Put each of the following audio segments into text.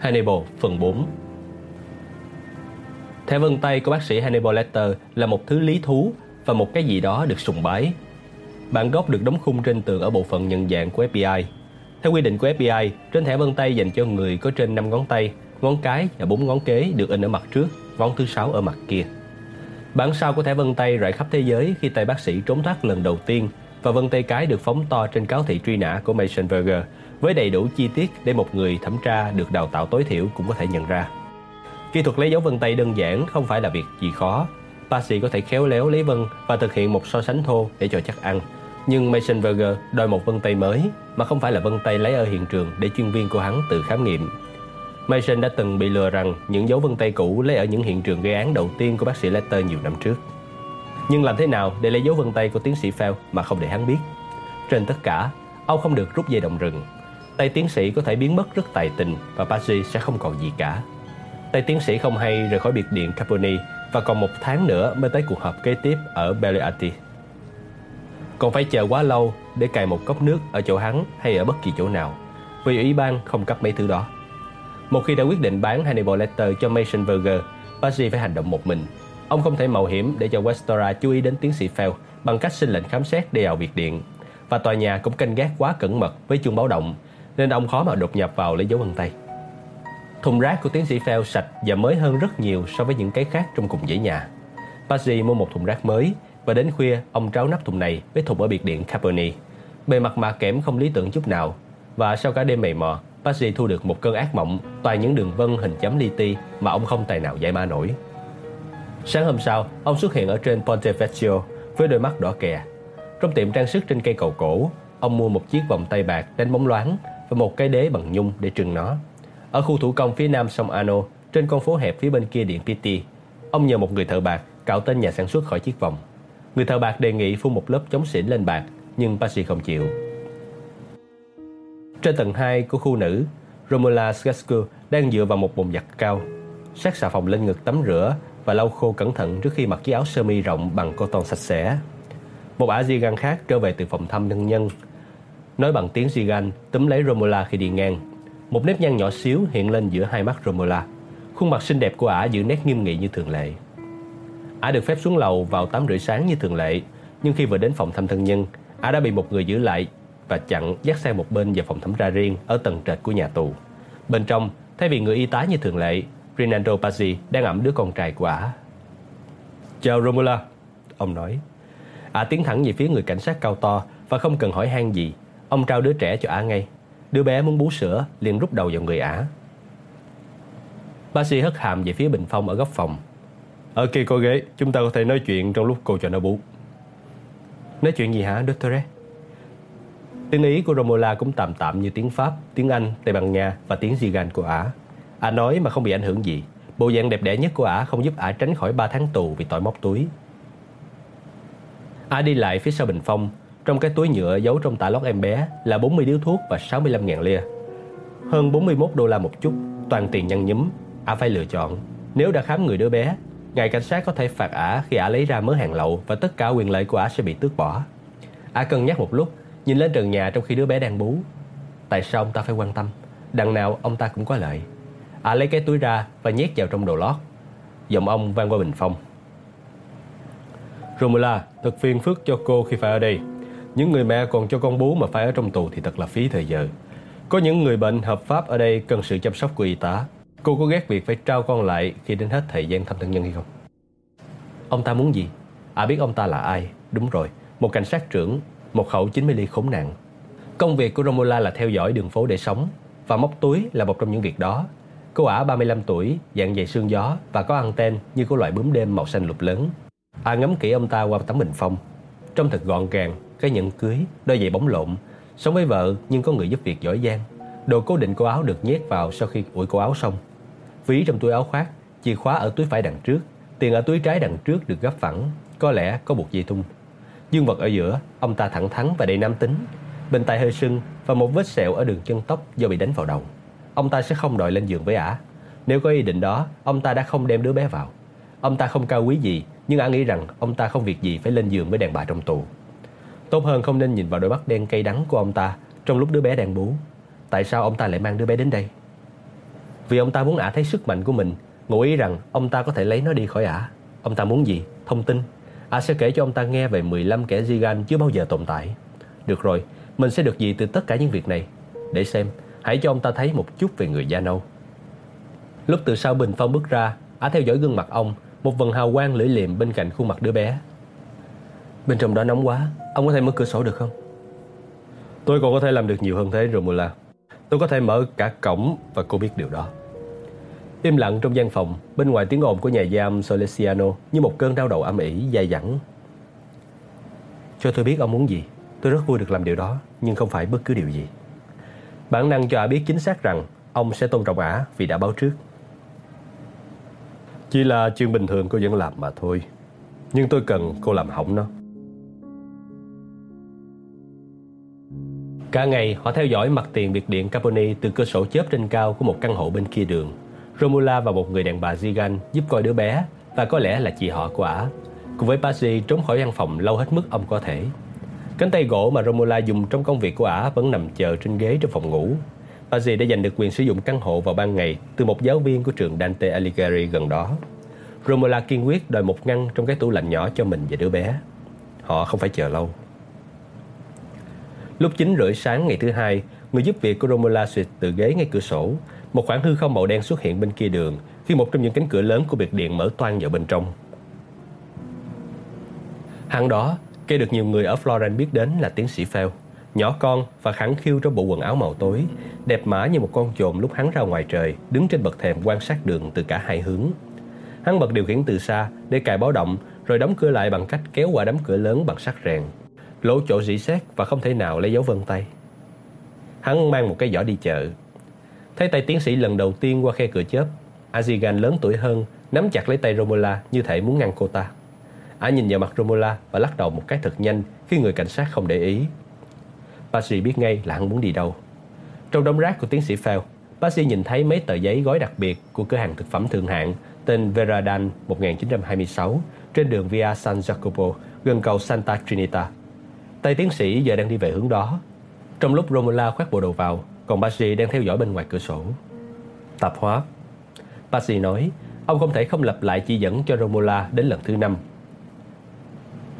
Hannibal phần 4 Thẻ vân tay của bác sĩ Hannibal Lecter là một thứ lý thú và một cái gì đó được sùng bái. Bản gốc được đóng khung trên tường ở bộ phận nhận dạng của FBI. Theo quy định của FBI, trên thẻ vân tay dành cho người có trên 5 ngón tay, ngón cái và 4 ngón kế được in ở mặt trước, ngón thứ sáu ở mặt kia. Bản sao của thẻ vân tay rải khắp thế giới khi tay bác sĩ trốn thoát lần đầu tiên và vân tay cái được phóng to trên cáo thị truy nã của Mason Berger với đầy đủ chi tiết để một người thẩm tra được đào tạo tối thiểu cũng có thể nhận ra. Kỹ thuật lấy dấu vân tay đơn giản không phải là việc gì khó. Bác sĩ có thể khéo léo lấy vân và thực hiện một so sánh thô để cho chắc ăn. Nhưng Mason Berger đòi một vân tay mới mà không phải là vân tay lấy ở hiện trường để chuyên viên của hắn tự khám nghiệm. Mason đã từng bị lừa rằng những dấu vân tay cũ lấy ở những hiện trường gây án đầu tiên của bác sĩ Letter nhiều năm trước. Nhưng làm thế nào để lấy dấu vân tay của tiến sĩ Fell mà không để hắn biết? Trên tất cả, ông không được rút dây động rừng. Tay tiến sĩ có thể biến mất rất tài tình và Patsy sẽ không còn gì cả. Tay tiến sĩ không hay rời khỏi biệt điện Caponi và còn một tháng nữa mới tới cuộc họp kế tiếp ở Belliati. Còn phải chờ quá lâu để cài một cốc nước ở chỗ hắn hay ở bất kỳ chỗ nào vì ủy ban không cấp mấy thứ đó. Một khi đã quyết định bán Hannibal Lecter cho Mason Berger, Patsy phải hành động một mình Ông không thể mạo hiểm để cho Westora chú ý đến tiến sĩ Fell bằng cách xin lệnh khám xét đi vào biệt điện. Và tòa nhà cũng canh gác quá cẩn mật với chuông báo động, nên ông khó mà đột nhập vào lấy dấu vân tay. Thùng rác của tiến sĩ Fell sạch và mới hơn rất nhiều so với những cái khác trong cùng dãy nhà. Pazzi mua một thùng rác mới và đến khuya ông tráo nắp thùng này với thùng ở biệt điện Caponi. Bề mặt mạ kẽm không lý tưởng chút nào và sau cả đêm mày mò, Pazzi thu được một cơn ác mộng toàn những đường vân hình chấm li ti mà ông không tài nào giải ma nổi. Sáng hôm sau, ông xuất hiện ở trên Ponte Vecchio với đôi mắt đỏ kè. Trong tiệm trang sức trên cây cầu cổ, ông mua một chiếc vòng tay bạc đánh bóng loáng và một cái đế bằng nhung để trừng nó. Ở khu thủ công phía nam sông Ano, trên con phố hẹp phía bên kia điện Pitti, ông nhờ một người thợ bạc cạo tên nhà sản xuất khỏi chiếc vòng. Người thợ bạc đề nghị phun một lớp chống xỉn lên bạc, nhưng Patsy không chịu. Trên tầng 2 của khu nữ, Romula Skasku đang dựa vào một bồn giặt cao. Sát xà phòng lên ngực tắm rửa và lau khô cẩn thận trước khi mặc chiếc áo sơ mi rộng bằng cotton sạch sẽ. Một ả Zigan khác trở về từ phòng thăm nhân nhân. Nói bằng tiếng Zigan, túm lấy Romola khi đi ngang. Một nếp nhăn nhỏ xíu hiện lên giữa hai mắt Romola. Khuôn mặt xinh đẹp của ả giữ nét nghiêm nghị như thường lệ. Ả được phép xuống lầu vào 8 rưỡi sáng như thường lệ, nhưng khi vừa đến phòng thăm thân nhân, ả đã bị một người giữ lại và chặn dắt sang một bên vào phòng thẩm tra riêng ở tầng trệt của nhà tù. Bên trong, thay vì người y tá như thường lệ, Rinaldo Pazzi đang ẵm đứa con trai của ả. Chào Romola, ông nói. Ả tiến thẳng về phía người cảnh sát cao to và không cần hỏi han gì. Ông trao đứa trẻ cho ả ngay. Đứa bé muốn bú sữa, liền rút đầu vào người ả. Pazzi hất hàm về phía bình phong ở góc phòng. Ở kia có ghế, chúng ta có thể nói chuyện trong lúc cô cho nó bú. Nói chuyện gì hả, Dottore? Tiếng Ý của Romola cũng tạm tạm như tiếng Pháp, tiếng Anh, Tây Ban Nha và tiếng Zigan của ả. Ả nói mà không bị ảnh hưởng gì Bộ dạng đẹp đẽ nhất của ả không giúp ả tránh khỏi 3 tháng tù vì tội móc túi Ả đi lại phía sau bình phong trong cái túi nhựa giấu trong tả lót em bé Là 40 điếu thuốc và 65.000 lia. Hơn 41 đô la một chút Toàn tiền nhăn nhúm Ả phải lựa chọn. Nếu đã khám người đứa bé Ngài cảnh sát có thể phạt ả khi ả lấy ra mớ hàng lậu Và tất cả quyền lợi của ả sẽ bị tước bỏ. Ả cân nhắc một lúc Nhìn lên trần nhà trong khi đứa bé đang bú. Tại sao ông ta phải quan tâm? Đằng nào ông ta cũng có lợi. Ả lấy cái túi ra và nhét vào trong đồ lót. Giọng ông vang qua bình phong. Romula, thật phiền phức cho cô khi phải ở đây. Những người mẹ còn cho con bú mà phải ở trong tù thì thật là phí thời giờ Có những người bệnh hợp pháp ở đây cần sự chăm sóc của y tá Cô có ghét việc phải trao con lại khi đến hết thời gian thăm thân nhân hay không? Ông ta muốn gì? À biết ông ta là ai? Đúng rồi, một cảnh sát trưởng, một khẩu 90 ly khốn nạn Công việc của Romola là theo dõi đường phố để sống Và móc túi là một trong những việc đó Cô ả 35 tuổi, dạng dày xương gió và có anten như của loại bướm đêm màu xanh lục lớn. A ngắm kỹ ông ta qua tấm bình phong. Trông thật gọn gàng, cái nhẫn cưới, đôi giày bóng lộn, sống với vợ nhưng có người giúp việc giỏi giang. Đồ cố định cô áo được nhét vào sau khi ủi cô áo xong. Ví trong túi áo khoác, chìa khóa ở túi phải đằng trước, tiền ở túi trái đằng trước được gấp phẳng, có lẽ có buộc dây thun. Dương vật ở giữa, ông ta thẳng thắn và đầy nam tính, bên tai hơi sưng và một vết sẹo ở đường chân tóc do bị đánh vào đầu ông ta sẽ không đòi lên giường với ả. Nếu có ý định đó, ông ta đã không đem đứa bé vào. Ông ta không cao quý gì, nhưng ả nghĩ rằng ông ta không việc gì phải lên giường với đàn bà trong tù. Tốt hơn không nên nhìn vào đôi mắt đen cay đắng của ông ta trong lúc đứa bé đang bú. Tại sao ông ta lại mang đứa bé đến đây? Vì ông ta muốn ả thấy sức mạnh của mình, ngụ ý rằng ông ta có thể lấy nó đi khỏi ả. Ông ta muốn gì? Thông tin. Ả sẽ kể cho ông ta nghe về 15 kẻ Zigan chưa bao giờ tồn tại. Được rồi, mình sẽ được gì từ tất cả những việc này? Để xem, hãy cho ông ta thấy một chút về người da nâu. Lúc từ sau bình phong bước ra, Ả theo dõi gương mặt ông, một vần hào quang lưỡi liềm bên cạnh khuôn mặt đứa bé. Bên trong đó nóng quá, ông có thể mở cửa sổ được không? Tôi còn có thể làm được nhiều hơn thế Romula. Tôi có thể mở cả cổng và cô biết điều đó. Im lặng trong gian phòng, bên ngoài tiếng ồn của nhà giam Solesiano như một cơn đau đầu âm ỉ, dài dẳng. Cho tôi biết ông muốn gì. Tôi rất vui được làm điều đó, nhưng không phải bất cứ điều gì. Bản năng cho ả biết chính xác rằng ông sẽ tôn trọng ả vì đã báo trước. Chỉ là chuyện bình thường, cô vẫn làm mà thôi. Nhưng tôi cần cô làm hỏng nó. Cả ngày, họ theo dõi mặt tiền biệt điện Caponi từ cửa sổ chớp trên cao của một căn hộ bên kia đường. Romula và một người đàn bà Zigan giúp coi đứa bé và có lẽ là chị họ của ả. Cùng với Pasi trốn khỏi văn phòng lâu hết mức ông có thể. Cánh tay gỗ mà Romula dùng trong công việc của ả vẫn nằm chờ trên ghế trong phòng ngủ. Pazzi đã giành được quyền sử dụng căn hộ vào ban ngày từ một giáo viên của trường Dante Alighieri gần đó. Romola kiên quyết đòi một ngăn trong cái tủ lạnh nhỏ cho mình và đứa bé. Họ không phải chờ lâu. Lúc 9 rưỡi sáng ngày thứ hai, người giúp việc của Romola Sweet từ ghế ngay cửa sổ. Một khoảng hư không màu đen xuất hiện bên kia đường khi một trong những cánh cửa lớn của biệt điện mở toang vào bên trong. Hắn đó, cây được nhiều người ở Florence biết đến là tiến sĩ Fell. Nhỏ con và khẳng khiu trong bộ quần áo màu tối, đẹp mã như một con chồn lúc hắn ra ngoài trời, đứng trên bậc thềm quan sát đường từ cả hai hướng. Hắn bật điều khiển từ xa để cài báo động rồi đóng cửa lại bằng cách kéo qua đám cửa lớn bằng sắt rèn lỗ chỗ rỉ sét và không thể nào lấy dấu vân tay. Hắn mang một cái giỏ đi chợ. Thấy tay tiến sĩ lần đầu tiên qua khe cửa chớp, Azigan lớn tuổi hơn nắm chặt lấy tay Romola như thể muốn ngăn cô ta. Ả nhìn vào mặt Romola và lắc đầu một cái thật nhanh khi người cảnh sát không để ý. Basi biết ngay là hắn muốn đi đâu. Trong đống rác của tiến sĩ Phèo, sĩ nhìn thấy mấy tờ giấy gói đặc biệt của cửa hàng thực phẩm thượng hạng tên Veradan 1926 trên đường Via San Jacopo gần cầu Santa Trinita. Tay tiến sĩ giờ đang đi về hướng đó. Trong lúc Romola khoác bộ đồ vào, còn Bassi đang theo dõi bên ngoài cửa sổ. Tạp hóa. Bassi nói, ông không thể không lặp lại chỉ dẫn cho Romola đến lần thứ năm.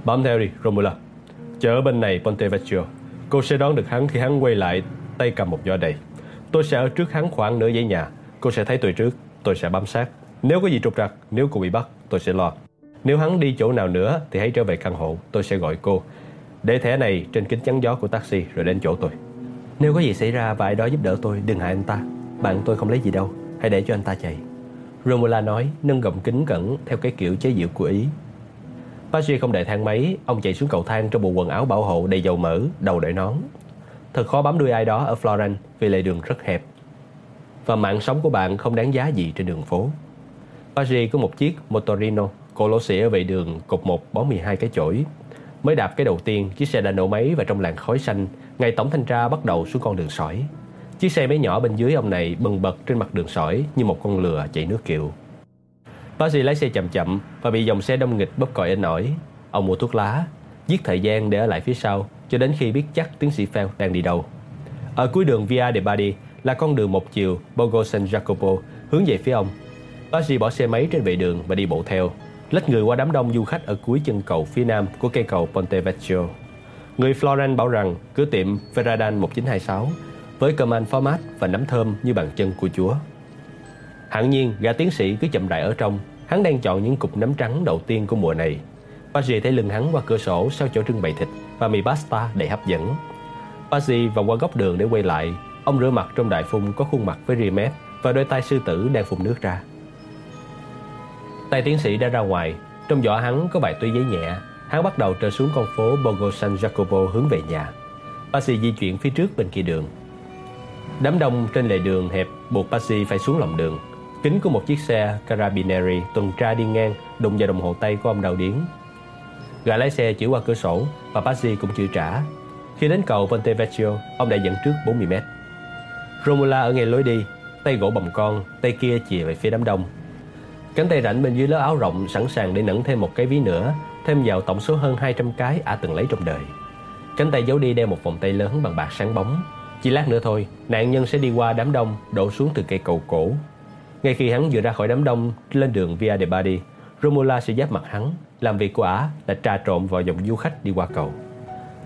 Bám theo đi, Romola. Chờ bên này Ponte Vecchio. Cô sẽ đón được hắn khi hắn quay lại tay cầm một giỏ đầy. Tôi sẽ ở trước hắn khoảng nửa dãy nhà. Cô sẽ thấy tôi trước, tôi sẽ bám sát. Nếu có gì trục trặc, nếu cô bị bắt, tôi sẽ lo. Nếu hắn đi chỗ nào nữa thì hãy trở về căn hộ, tôi sẽ gọi cô. Để thẻ này trên kính chắn gió của taxi rồi đến chỗ tôi Nếu có gì xảy ra và ai đó giúp đỡ tôi Đừng hại anh ta Bạn tôi không lấy gì đâu Hãy để cho anh ta chạy Romola nói nâng gọng kính cẩn Theo cái kiểu chế diệu của Ý Patrick không đợi thang máy Ông chạy xuống cầu thang trong bộ quần áo bảo hộ đầy dầu mỡ Đầu đội nón Thật khó bám đuôi ai đó ở Florence Vì lề đường rất hẹp Và mạng sống của bạn không đáng giá gì trên đường phố Patrick có một chiếc Motorino Cổ lỗ xỉ ở vệ đường cột một bó 12 cái chổi Mới đạp cái đầu tiên, chiếc xe đã nổ máy và trong làn khói xanh, ngày tổng thanh tra bắt đầu xuống con đường sỏi. Chiếc xe máy nhỏ bên dưới ông này bần bật trên mặt đường sỏi như một con lừa chạy nước kiệu. Bác sĩ lái xe chậm chậm và bị dòng xe đông nghịch bóp còi in nổi. Ông mua thuốc lá, giết thời gian để ở lại phía sau cho đến khi biết chắc tiến sĩ Fell đang đi đâu. Ở cuối đường Via de Badi là con đường một chiều Borgo San Jacopo hướng về phía ông. Bác sĩ bỏ xe máy trên vệ đường và đi bộ theo lách người qua đám đông du khách ở cuối chân cầu phía nam của cây cầu Ponte Vecchio. Người Florence bảo rằng cửa tiệm Ferradan 1926 với cơm ăn format và nấm thơm như bàn chân của Chúa. Hẳn nhiên, gã tiến sĩ cứ chậm rãi ở trong, hắn đang chọn những cục nấm trắng đầu tiên của mùa này. Pazzi thấy lưng hắn qua cửa sổ sau chỗ trưng bày thịt và mì pasta đầy hấp dẫn. Pazzi vòng qua góc đường để quay lại, ông rửa mặt trong đại phun có khuôn mặt với ria mép và đôi tay sư tử đang phun nước ra. Tay tiến sĩ đã ra ngoài, trong giỏ hắn có vài túi giấy nhẹ. Hắn bắt đầu trở xuống con phố Bogo San Jacopo hướng về nhà. Pasi di chuyển phía trước bên kia đường. Đám đông trên lề đường hẹp buộc Pasi phải xuống lòng đường. Kính của một chiếc xe Carabinieri tuần tra đi ngang đụng vào đồng hồ tay của ông Đào Điến. Gã lái xe chỉ qua cửa sổ và Pazzi cũng chưa trả. Khi đến cầu Ponte Vecchio, ông đã dẫn trước 40 mét. Romula ở ngay lối đi, tay gỗ bồng con, tay kia chìa về phía đám đông Cánh tay rảnh bên dưới lớp áo rộng sẵn sàng để nẫn thêm một cái ví nữa, thêm vào tổng số hơn 200 cái ả từng lấy trong đời. Cánh tay giấu đi đeo một vòng tay lớn bằng bạc sáng bóng. Chỉ lát nữa thôi, nạn nhân sẽ đi qua đám đông, đổ xuống từ cây cầu cổ. Ngay khi hắn vừa ra khỏi đám đông lên đường Via de Bari, Romola sẽ giáp mặt hắn. Làm việc của ả là trà trộn vào dòng du khách đi qua cầu.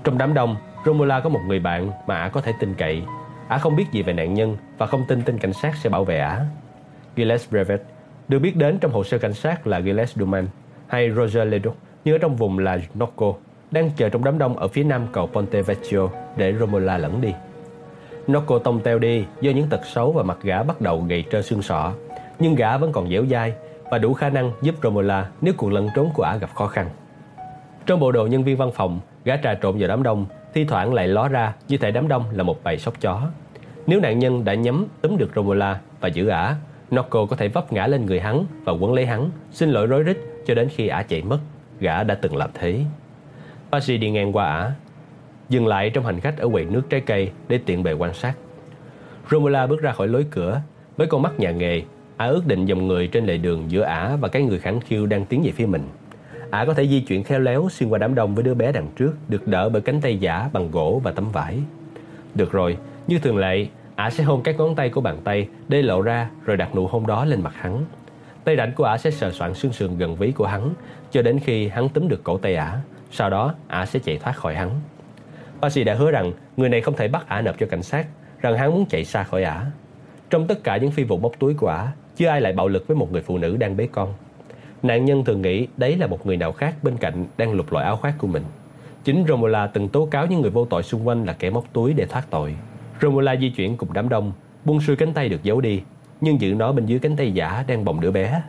Trong đám đông, Romola có một người bạn mà ả có thể tin cậy. Ả không biết gì về nạn nhân và không tin tên cảnh sát sẽ bảo vệ ả. Gilles Brevet được biết đến trong hồ sơ cảnh sát là Gilles Duman hay Roger Leduc, nhưng ở trong vùng là Nocco, đang chờ trong đám đông ở phía nam cầu Ponte Vecchio để Romola lẫn đi. Nocco tông teo đi do những tật xấu và mặt gã bắt đầu gầy trơ xương sọ, nhưng gã vẫn còn dẻo dai và đủ khả năng giúp Romola nếu cuộc lẩn trốn của ả gặp khó khăn. Trong bộ đồ nhân viên văn phòng, gã trà trộn vào đám đông, thi thoảng lại ló ra như thể đám đông là một bầy sóc chó. Nếu nạn nhân đã nhắm túm được Romola và giữ ả, Nocco có thể vấp ngã lên người hắn và quấn lấy hắn, xin lỗi rối rít cho đến khi ả chạy mất. Gã đã từng làm thế. Patsy đi ngang qua ả, dừng lại trong hành khách ở quầy nước trái cây để tiện bề quan sát. Romola bước ra khỏi lối cửa với con mắt nhà nghề. Ả ước định dòng người trên lề đường giữa ả và cái người khẳng khiu đang tiến về phía mình. Ả có thể di chuyển khéo léo xuyên qua đám đông với đứa bé đằng trước, được đỡ bởi cánh tay giả bằng gỗ và tấm vải. Được rồi, như thường lệ, ả sẽ hôn các ngón tay của bàn tay để lộ ra rồi đặt nụ hôn đó lên mặt hắn. Tay rảnh của ả sẽ sờ soạn xương sườn gần ví của hắn cho đến khi hắn túm được cổ tay ả. Sau đó, ả sẽ chạy thoát khỏi hắn. Patsy đã hứa rằng người này không thể bắt ả nộp cho cảnh sát, rằng hắn muốn chạy xa khỏi ả. Trong tất cả những phi vụ móc túi của ả, chưa ai lại bạo lực với một người phụ nữ đang bế con. Nạn nhân thường nghĩ đấy là một người nào khác bên cạnh đang lục lọi áo khoác của mình. Chính Romola từng tố cáo những người vô tội xung quanh là kẻ móc túi để thoát tội. Romola di chuyển cùng đám đông, buông xuôi cánh tay được giấu đi, nhưng giữ nó bên dưới cánh tay giả đang bồng đứa bé.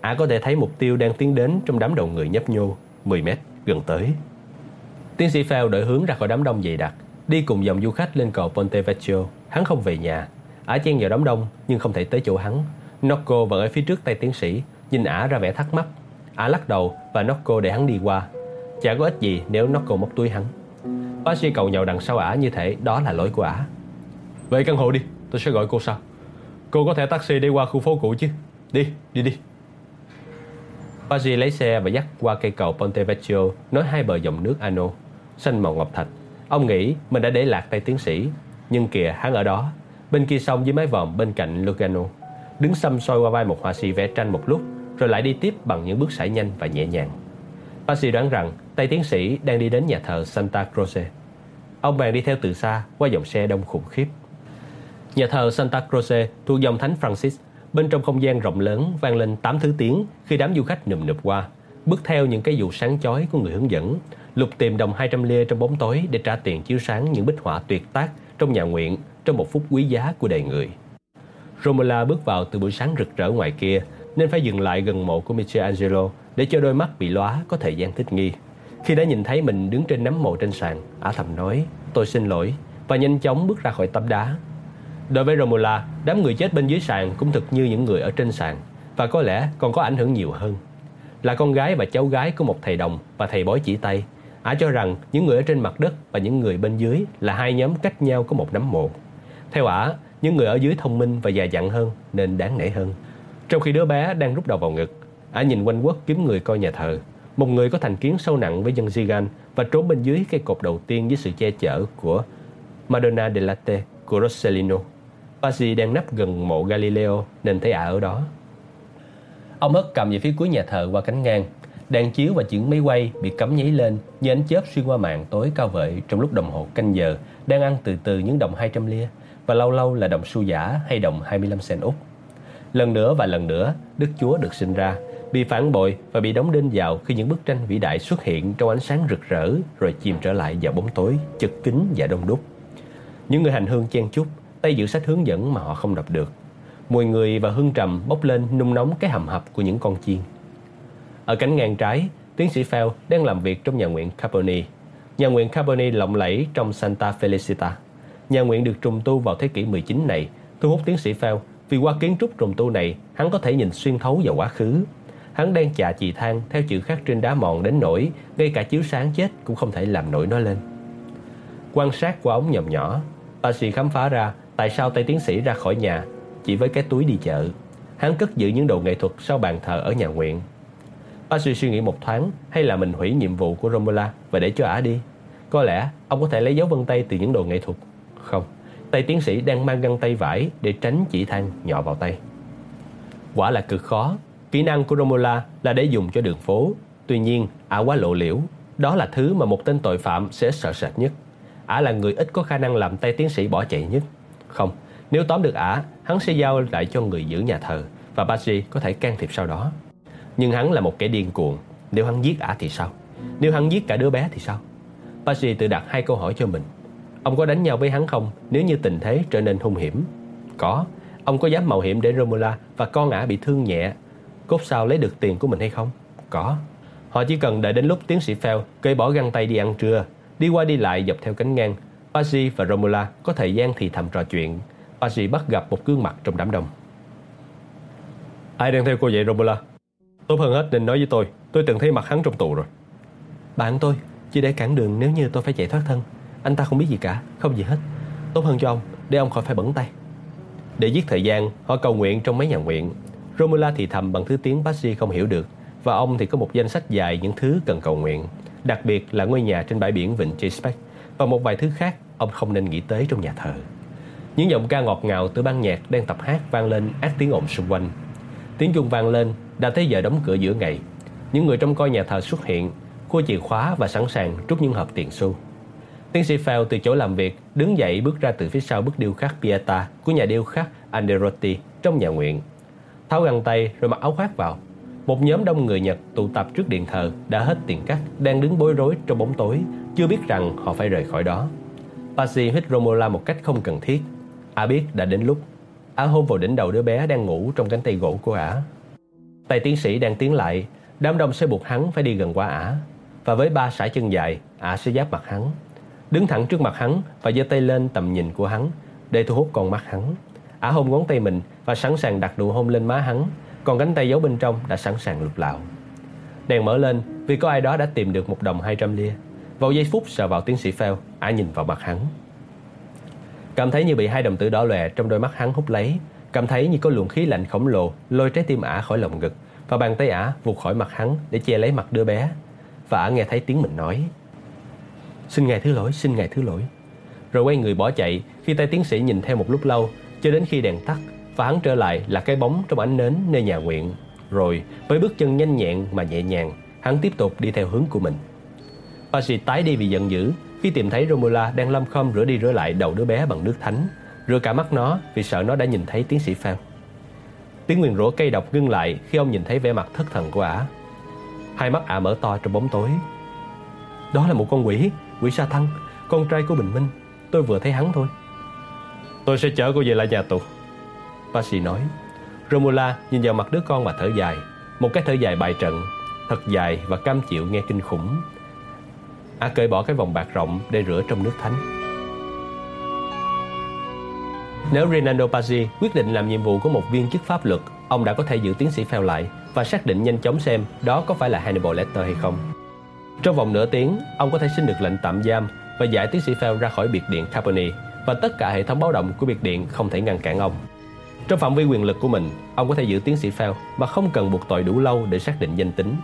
Ả có thể thấy mục tiêu đang tiến đến trong đám đầu người nhấp nhô, 10 mét, gần tới. Tiến sĩ Fell đổi hướng ra khỏi đám đông dày đặc, đi cùng dòng du khách lên cầu Ponte Vecchio. Hắn không về nhà. Ả chen vào đám đông nhưng không thể tới chỗ hắn. Nocco vẫn ở phía trước tay tiến sĩ, nhìn Ả ra vẻ thắc mắc. Ả lắc đầu và Nocco để hắn đi qua. Chả có ích gì nếu Nocco móc túi hắn. Bác cầu nhậu đằng sau Ả như thể đó là lỗi của Ả. Về căn hộ đi, tôi sẽ gọi cô sau. Cô có thể taxi đi qua khu phố cũ chứ. Đi, đi đi. Pazzi lấy xe và dắt qua cây cầu Ponte Vecchio nối hai bờ dòng nước Ano, xanh màu ngọc thạch. Ông nghĩ mình đã để lạc tay tiến sĩ, nhưng kìa hắn ở đó, bên kia sông với mái vòm bên cạnh Lugano, đứng xăm soi qua vai một họa sĩ vẽ tranh một lúc, rồi lại đi tiếp bằng những bước sải nhanh và nhẹ nhàng. Pazzi đoán rằng tay tiến sĩ đang đi đến nhà thờ Santa Croce. Ông bèn đi theo từ xa qua dòng xe đông khủng khiếp. Nhà thờ Santa Croce thuộc dòng Thánh Francis Bên trong không gian rộng lớn vang lên tám thứ tiếng khi đám du khách nườm nượp qua, bước theo những cái dù sáng chói của người hướng dẫn, lục tìm đồng 200 lê trong bóng tối để trả tiền chiếu sáng những bích họa tuyệt tác trong nhà nguyện trong một phút quý giá của đời người. Romola bước vào từ buổi sáng rực rỡ ngoài kia nên phải dừng lại gần mộ của Michelangelo để cho đôi mắt bị lóa có thời gian thích nghi. Khi đã nhìn thấy mình đứng trên nấm mộ trên sàn, Ả thầm nói, tôi xin lỗi, và nhanh chóng bước ra khỏi tấm đá, Đối với Romola, đám người chết bên dưới sàn cũng thực như những người ở trên sàn và có lẽ còn có ảnh hưởng nhiều hơn. Là con gái và cháu gái của một thầy đồng và thầy bói chỉ tay, Ả cho rằng những người ở trên mặt đất và những người bên dưới là hai nhóm cách nhau có một nắm mộ. Theo Ả, những người ở dưới thông minh và già dặn hơn nên đáng nể hơn. Trong khi đứa bé đang rút đầu vào ngực, Ả nhìn quanh quất kiếm người coi nhà thờ. Một người có thành kiến sâu nặng với dân Zigan và trốn bên dưới cây cột đầu tiên với sự che chở của Madonna de Latte của Rossellino. Pazzi đang nấp gần mộ Galileo nên thấy ả ở đó. Ông hất cầm về phía cuối nhà thờ qua cánh ngang. Đèn chiếu và những máy quay bị cấm nháy lên như ánh chớp xuyên qua màn tối cao vợi trong lúc đồng hồ canh giờ đang ăn từ từ những đồng 200 lia và lâu lâu là đồng xu giả hay đồng 25 sen Úc. Lần nữa và lần nữa, Đức Chúa được sinh ra, bị phản bội và bị đóng đinh vào khi những bức tranh vĩ đại xuất hiện trong ánh sáng rực rỡ rồi chìm trở lại vào bóng tối, chật kín và đông đúc. Những người hành hương chen chúc tay giữ sách hướng dẫn mà họ không đọc được. Mùi người và hương trầm bốc lên nung nóng cái hầm hập của những con chiên. Ở cánh ngang trái, tiến sĩ Fell đang làm việc trong nhà nguyện Carboni. Nhà nguyện Carboni lộng lẫy trong Santa Felicita. Nhà nguyện được trùng tu vào thế kỷ 19 này thu hút tiến sĩ Fell vì qua kiến trúc trùng tu này hắn có thể nhìn xuyên thấu vào quá khứ. Hắn đang chà chì than theo chữ khắc trên đá mòn đến nỗi ngay cả chiếu sáng chết cũng không thể làm nổi nó lên. Quan sát qua ống nhòm nhỏ, Bác khám phá ra Tại sao tay tiến sĩ ra khỏi nhà Chỉ với cái túi đi chợ Hắn cất giữ những đồ nghệ thuật sau bàn thờ ở nhà nguyện Bác suy suy nghĩ một thoáng Hay là mình hủy nhiệm vụ của Romola Và để cho ả đi Có lẽ ông có thể lấy dấu vân tay từ những đồ nghệ thuật Không Tay tiến sĩ đang mang găng tay vải Để tránh chỉ than nhỏ vào tay Quả là cực khó. Kỹ năng của Romola là để dùng cho đường phố. Tuy nhiên, ả quá lộ liễu. Đó là thứ mà một tên tội phạm sẽ sợ sệt nhất. Ả là người ít có khả năng làm tay tiến sĩ bỏ chạy nhất. Không, nếu tóm được ả, hắn sẽ giao lại cho người giữ nhà thờ và Baji có thể can thiệp sau đó. Nhưng hắn là một kẻ điên cuồng. Nếu hắn giết ả thì sao? Nếu hắn giết cả đứa bé thì sao? Baji tự đặt hai câu hỏi cho mình. Ông có đánh nhau với hắn không nếu như tình thế trở nên hung hiểm? Có. Ông có dám mạo hiểm để Romola và con ả bị thương nhẹ cốt sao lấy được tiền của mình hay không? Có. Họ chỉ cần đợi đến lúc tiến sĩ Fell cởi bỏ găng tay đi ăn trưa, đi qua đi lại dọc theo cánh ngang. Pazi và Romola có thời gian thì thầm trò chuyện. Pazi bắt gặp một gương mặt trong đám đông. Ai đang theo cô vậy Romola? Tốt hơn hết nên nói với tôi, tôi từng thấy mặt hắn trong tù rồi. Bạn tôi, chỉ để cản đường nếu như tôi phải chạy thoát thân. Anh ta không biết gì cả, không gì hết. Tốt hơn cho ông, để ông khỏi phải bẩn tay. Để giết thời gian, họ cầu nguyện trong mấy nhà nguyện. Romula thì thầm bằng thứ tiếng Patsy không hiểu được và ông thì có một danh sách dài những thứ cần cầu nguyện, đặc biệt là ngôi nhà trên bãi biển Vịnh Chesapeake và một vài thứ khác ông không nên nghĩ tới trong nhà thờ. Những giọng ca ngọt ngào từ ban nhạc đang tập hát vang lên át tiếng ồn xung quanh. Tiếng chuông vang lên, đã tới giờ đóng cửa giữa ngày. Những người trong coi nhà thờ xuất hiện, cua chìa khóa và sẵn sàng trút những hộp tiền xu. Tiến sĩ Fell từ chỗ làm việc đứng dậy bước ra từ phía sau bức điêu khắc Pieta của nhà điêu khắc Anderotti trong nhà nguyện. Tháo găng tay rồi mặc áo khoác vào. Một nhóm đông người Nhật tụ tập trước điện thờ đã hết tiền cắt, đang đứng bối rối trong bóng tối, chưa biết rằng họ phải rời khỏi đó. Pasi hít Romola một cách không cần thiết. Ả biết đã đến lúc. Ả hôn vào đỉnh đầu đứa bé đang ngủ trong cánh tay gỗ của Ả. Tay tiến sĩ đang tiến lại, đám đông sẽ buộc hắn phải đi gần qua Ả. Và với ba sải chân dài, Ả sẽ giáp mặt hắn. Đứng thẳng trước mặt hắn và giơ tay lên tầm nhìn của hắn để thu hút con mắt hắn. Ả hôn ngón tay mình và sẵn sàng đặt nụ hôn lên má hắn, còn cánh tay giấu bên trong đã sẵn sàng lục lạo. Đèn mở lên vì có ai đó đã tìm được một đồng 200 lia. Vào giây phút sờ vào tiến sĩ Phèo, Ả nhìn vào mặt hắn. Cảm thấy như bị hai đồng tử đỏ lòe trong đôi mắt hắn hút lấy, cảm thấy như có luồng khí lạnh khổng lồ lôi trái tim Ả khỏi lồng ngực và bàn tay Ả vụt khỏi mặt hắn để che lấy mặt đứa bé. Và Ả nghe thấy tiếng mình nói: "Xin ngài thứ lỗi, xin ngài thứ lỗi." Rồi quay người bỏ chạy khi tay tiến sĩ nhìn theo một lúc lâu cho đến khi đèn tắt và hắn trở lại là cái bóng trong ánh nến nơi nhà nguyện. Rồi, với bước chân nhanh nhẹn mà nhẹ nhàng, hắn tiếp tục đi theo hướng của mình. Pasi tái đi vì giận dữ khi tìm thấy Romula đang lâm khom rửa đi rửa lại đầu đứa bé bằng nước thánh, rửa cả mắt nó vì sợ nó đã nhìn thấy tiến sĩ Phao. Tiếng nguyền rủa cây độc ngưng lại khi ông nhìn thấy vẻ mặt thất thần của ả. Hai mắt ả mở to trong bóng tối. Đó là một con quỷ, quỷ sa thăng, con trai của Bình Minh. Tôi vừa thấy hắn thôi. Tôi sẽ chở cô về lại nhà tù Pasi nói Romola nhìn vào mặt đứa con và thở dài Một cái thở dài bài trận Thật dài và cam chịu nghe kinh khủng A cởi bỏ cái vòng bạc rộng để rửa trong nước thánh nếu Rinaldo Pazzi quyết định làm nhiệm vụ của một viên chức pháp luật Ông đã có thể giữ tiến sĩ Fell lại Và xác định nhanh chóng xem đó có phải là Hannibal Lecter hay không Trong vòng nửa tiếng, ông có thể xin được lệnh tạm giam Và giải tiến sĩ Fell ra khỏi biệt điện Capone và tất cả hệ thống báo động của biệt điện không thể ngăn cản ông. Trong phạm vi quyền lực của mình, ông có thể giữ tiến sĩ Fell mà không cần buộc tội đủ lâu để xác định danh tính.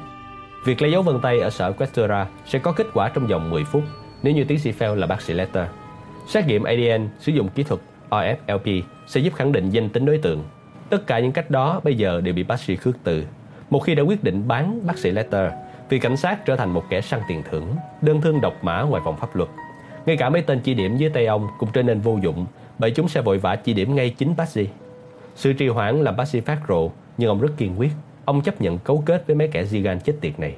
Việc lấy dấu vân tay ở sở Questura sẽ có kết quả trong vòng 10 phút nếu như tiến sĩ Fell là bác sĩ Letter. Xét nghiệm ADN sử dụng kỹ thuật RFLP sẽ giúp khẳng định danh tính đối tượng. Tất cả những cách đó bây giờ đều bị bác sĩ khước từ. Một khi đã quyết định bán bác sĩ Letter, vì cảnh sát trở thành một kẻ săn tiền thưởng, đơn thương độc mã ngoài vòng pháp luật. Ngay cả mấy tên chỉ điểm dưới tay ông cũng trở nên vô dụng bởi chúng sẽ vội vã chỉ điểm ngay chính Patsy. Sự trì hoãn làm Patsy phát rộ nhưng ông rất kiên quyết. Ông chấp nhận cấu kết với mấy kẻ Zigan chết tiệt này.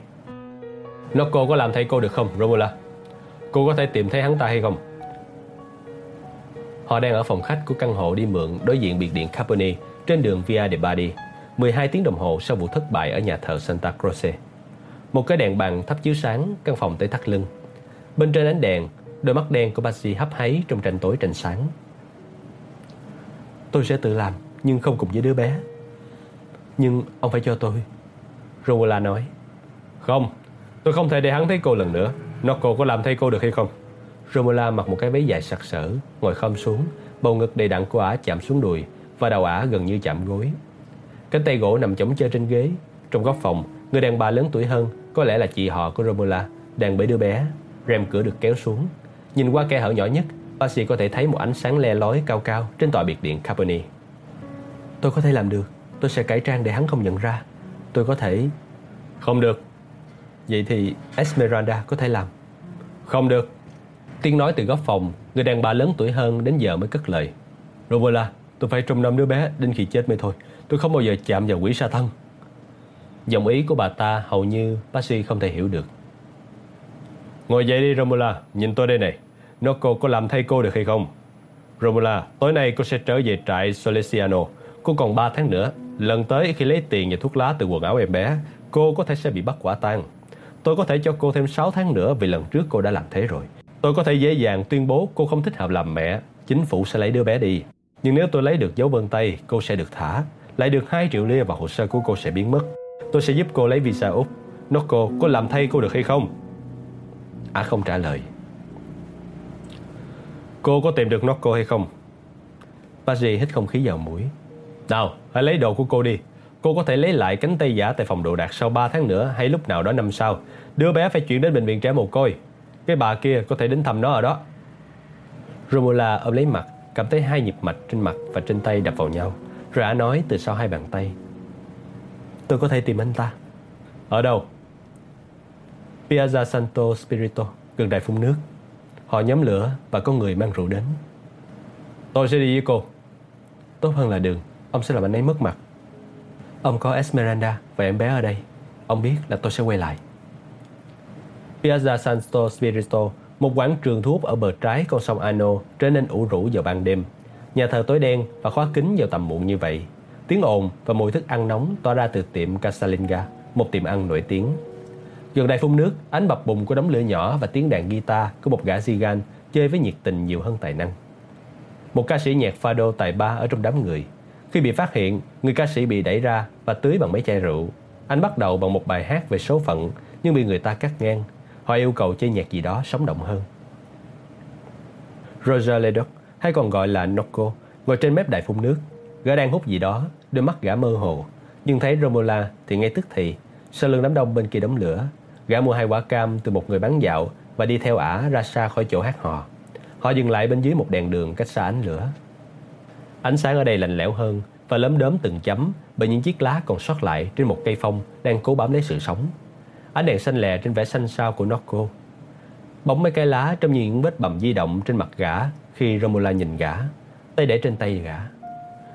Noko có làm thay cô được không, Romola? Cô có thể tìm thấy hắn ta hay không? Họ đang ở phòng khách của căn hộ đi mượn đối diện biệt điện Capone trên đường Via de Bardi. 12 tiếng đồng hồ sau vụ thất bại ở nhà thờ Santa Croce. Một cái đèn bàn thắp chiếu sáng căn phòng tới thắt lưng. Bên trên ánh đèn, Đôi mắt đen của Bassi hấp háy trong tranh tối tranh sáng Tôi sẽ tự làm Nhưng không cùng với đứa bé Nhưng ông phải cho tôi Romola nói Không, tôi không thể để hắn thấy cô lần nữa Nó cô có làm thấy cô được hay không Romola mặc một cái váy dài sặc sỡ Ngồi khom xuống Bầu ngực đầy đặn của ả chạm xuống đùi Và đầu ả gần như chạm gối Cánh tay gỗ nằm chống chơi trên ghế Trong góc phòng Người đàn bà lớn tuổi hơn Có lẽ là chị họ của Romola Đang bế đứa bé Rèm cửa được kéo xuống Nhìn qua khe hở nhỏ nhất, bác sĩ có thể thấy một ánh sáng le lói cao cao trên tòa biệt điện Capone. Tôi có thể làm được, tôi sẽ cải trang để hắn không nhận ra. Tôi có thể... Không được. Vậy thì Esmeralda có thể làm. Không được. Tiếng nói từ góc phòng, người đàn bà lớn tuổi hơn đến giờ mới cất lời. Romola, tôi phải trông nom đứa bé đến khi chết mới thôi. Tôi không bao giờ chạm vào quỷ sa thân. Dòng ý của bà ta hầu như Patsy không thể hiểu được. Ngồi dậy đi Romola, nhìn tôi đây này. nó cô có làm thay cô được hay không? Romola, tối nay cô sẽ trở về trại Solesiano. Cô còn 3 tháng nữa. Lần tới khi lấy tiền và thuốc lá từ quần áo em bé, cô có thể sẽ bị bắt quả tang. Tôi có thể cho cô thêm 6 tháng nữa vì lần trước cô đã làm thế rồi. Tôi có thể dễ dàng tuyên bố cô không thích hợp làm mẹ, chính phủ sẽ lấy đứa bé đi. Nhưng nếu tôi lấy được dấu vân tay, cô sẽ được thả. Lại được 2 triệu lia và hồ sơ của cô sẽ biến mất. Tôi sẽ giúp cô lấy visa Úc. Nocco, có làm thay cô được hay không? À không trả lời. Cô có tìm được Nocco hay không? Pazi hít không khí vào mũi. Nào, hãy lấy đồ của cô đi. Cô có thể lấy lại cánh tay giả tại phòng đồ đạc sau 3 tháng nữa hay lúc nào đó năm sau. Đứa bé phải chuyển đến bệnh viện trẻ mồ côi. Cái bà kia có thể đến thăm nó ở đó. Romola ôm lấy mặt, cảm thấy hai nhịp mạch trên mặt và trên tay đập vào nhau. Rồi ả nói từ sau hai bàn tay. Tôi có thể tìm anh ta. Ở đâu? Piazza Santo Spirito, gần đài phun nước. Họ nhóm lửa và có người mang rượu đến. Tôi sẽ đi với cô. Tốt hơn là đường, ông sẽ làm anh ấy mất mặt. Ông có Esmeralda và em bé ở đây. Ông biết là tôi sẽ quay lại. Piazza Santo Spirito, một quảng trường thuốc ở bờ trái con sông Ano trở nên ủ rũ vào ban đêm. Nhà thờ tối đen và khóa kín vào tầm muộn như vậy. Tiếng ồn và mùi thức ăn nóng tỏa ra từ tiệm Casalinga, một tiệm ăn nổi tiếng. Gần đây phun nước, ánh bập bùng của đống lửa nhỏ và tiếng đàn guitar của một gã zigan chơi với nhiệt tình nhiều hơn tài năng. Một ca sĩ nhạc fado tài ba ở trong đám người. Khi bị phát hiện, người ca sĩ bị đẩy ra và tưới bằng mấy chai rượu. Anh bắt đầu bằng một bài hát về số phận nhưng bị người ta cắt ngang. Họ yêu cầu chơi nhạc gì đó sống động hơn. Roger Ledoc, hay còn gọi là Nocco, ngồi trên mép đại phun nước. Gã đang hút gì đó, đôi mắt gã mơ hồ. Nhưng thấy Romola thì ngay tức thì, sau lưng đám đông bên kia đống lửa, Gã mua hai quả cam từ một người bán dạo và đi theo ả ra xa khỏi chỗ hát hò. Họ dừng lại bên dưới một đèn đường cách xa ánh lửa. Ánh sáng ở đây lạnh lẽo hơn và lấm đốm từng chấm bởi những chiếc lá còn sót lại trên một cây phong đang cố bám lấy sự sống. Ánh đèn xanh lè trên vẻ xanh xao của Noko. Bóng mấy cái lá trong những vết bầm di động trên mặt gã khi Romola nhìn gã, tay để trên tay gã.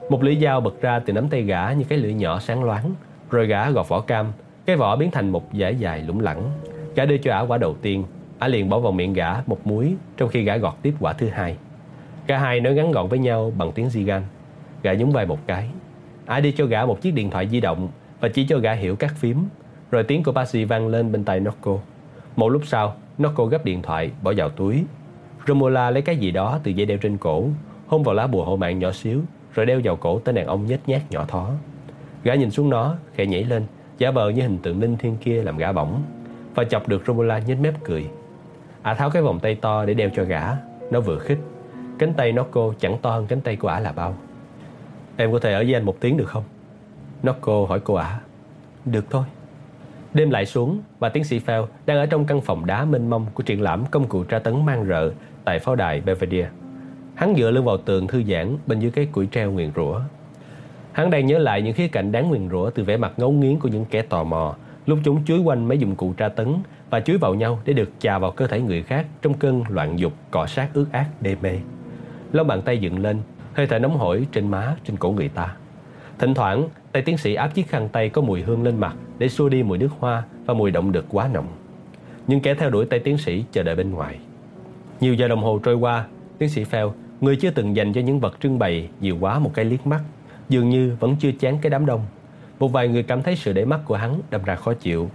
Một lưỡi dao bật ra từ nắm tay gã như cái lưỡi nhỏ sáng loáng, rồi gã gọt vỏ cam cái vỏ biến thành một dải dài lủng lẳng. Gã đưa cho ả quả đầu tiên, ả liền bỏ vào miệng gã một muối trong khi gã gọt tiếp quả thứ hai. Cả hai nói ngắn gọn với nhau bằng tiếng Zigan. Gã nhún vai một cái. Ả đi cho gã một chiếc điện thoại di động và chỉ cho gã hiểu các phím. Rồi tiếng của Pasi vang lên bên tai Nocco. Một lúc sau, Nocco gấp điện thoại bỏ vào túi. Romola lấy cái gì đó từ dây đeo trên cổ, hôn vào lá bùa hộ mạng nhỏ xíu, rồi đeo vào cổ tên đàn ông nhếch nhác nhỏ thó. Gã nhìn xuống nó, khẽ nhảy lên, giả vờ như hình tượng linh thiêng kia làm gã bỏng và chọc được Romola nhếch mép cười. Ả tháo cái vòng tay to để đeo cho gã, nó vừa khích. Cánh tay Nocco chẳng to hơn cánh tay của ả là bao. Em có thể ở với anh một tiếng được không? Nocco hỏi cô ả. Được thôi. Đêm lại xuống và tiến sĩ Fell đang ở trong căn phòng đá mênh mông của triển lãm công cụ tra tấn mang rợ tại pháo đài Belvedere. Hắn dựa lưng vào tường thư giãn bên dưới cái củi treo nguyền rủa Hắn đang nhớ lại những khía cạnh đáng nguyền rủa từ vẻ mặt ngấu nghiến của những kẻ tò mò lúc chúng chuối quanh mấy dụng cụ tra tấn và chuối vào nhau để được chà vào cơ thể người khác trong cơn loạn dục cọ sát ướt át đê mê. Lông bàn tay dựng lên, hơi thở nóng hổi trên má, trên cổ người ta. Thỉnh thoảng, tay tiến sĩ áp chiếc khăn tay có mùi hương lên mặt để xua đi mùi nước hoa và mùi động được quá nồng. Nhưng kẻ theo đuổi tay tiến sĩ chờ đợi bên ngoài. Nhiều giờ đồng hồ trôi qua, tiến sĩ Phèo, người chưa từng dành cho những vật trưng bày nhiều quá một cái liếc mắt dường như vẫn chưa chán cái đám đông. Một vài người cảm thấy sự để mắt của hắn đâm ra khó chịu.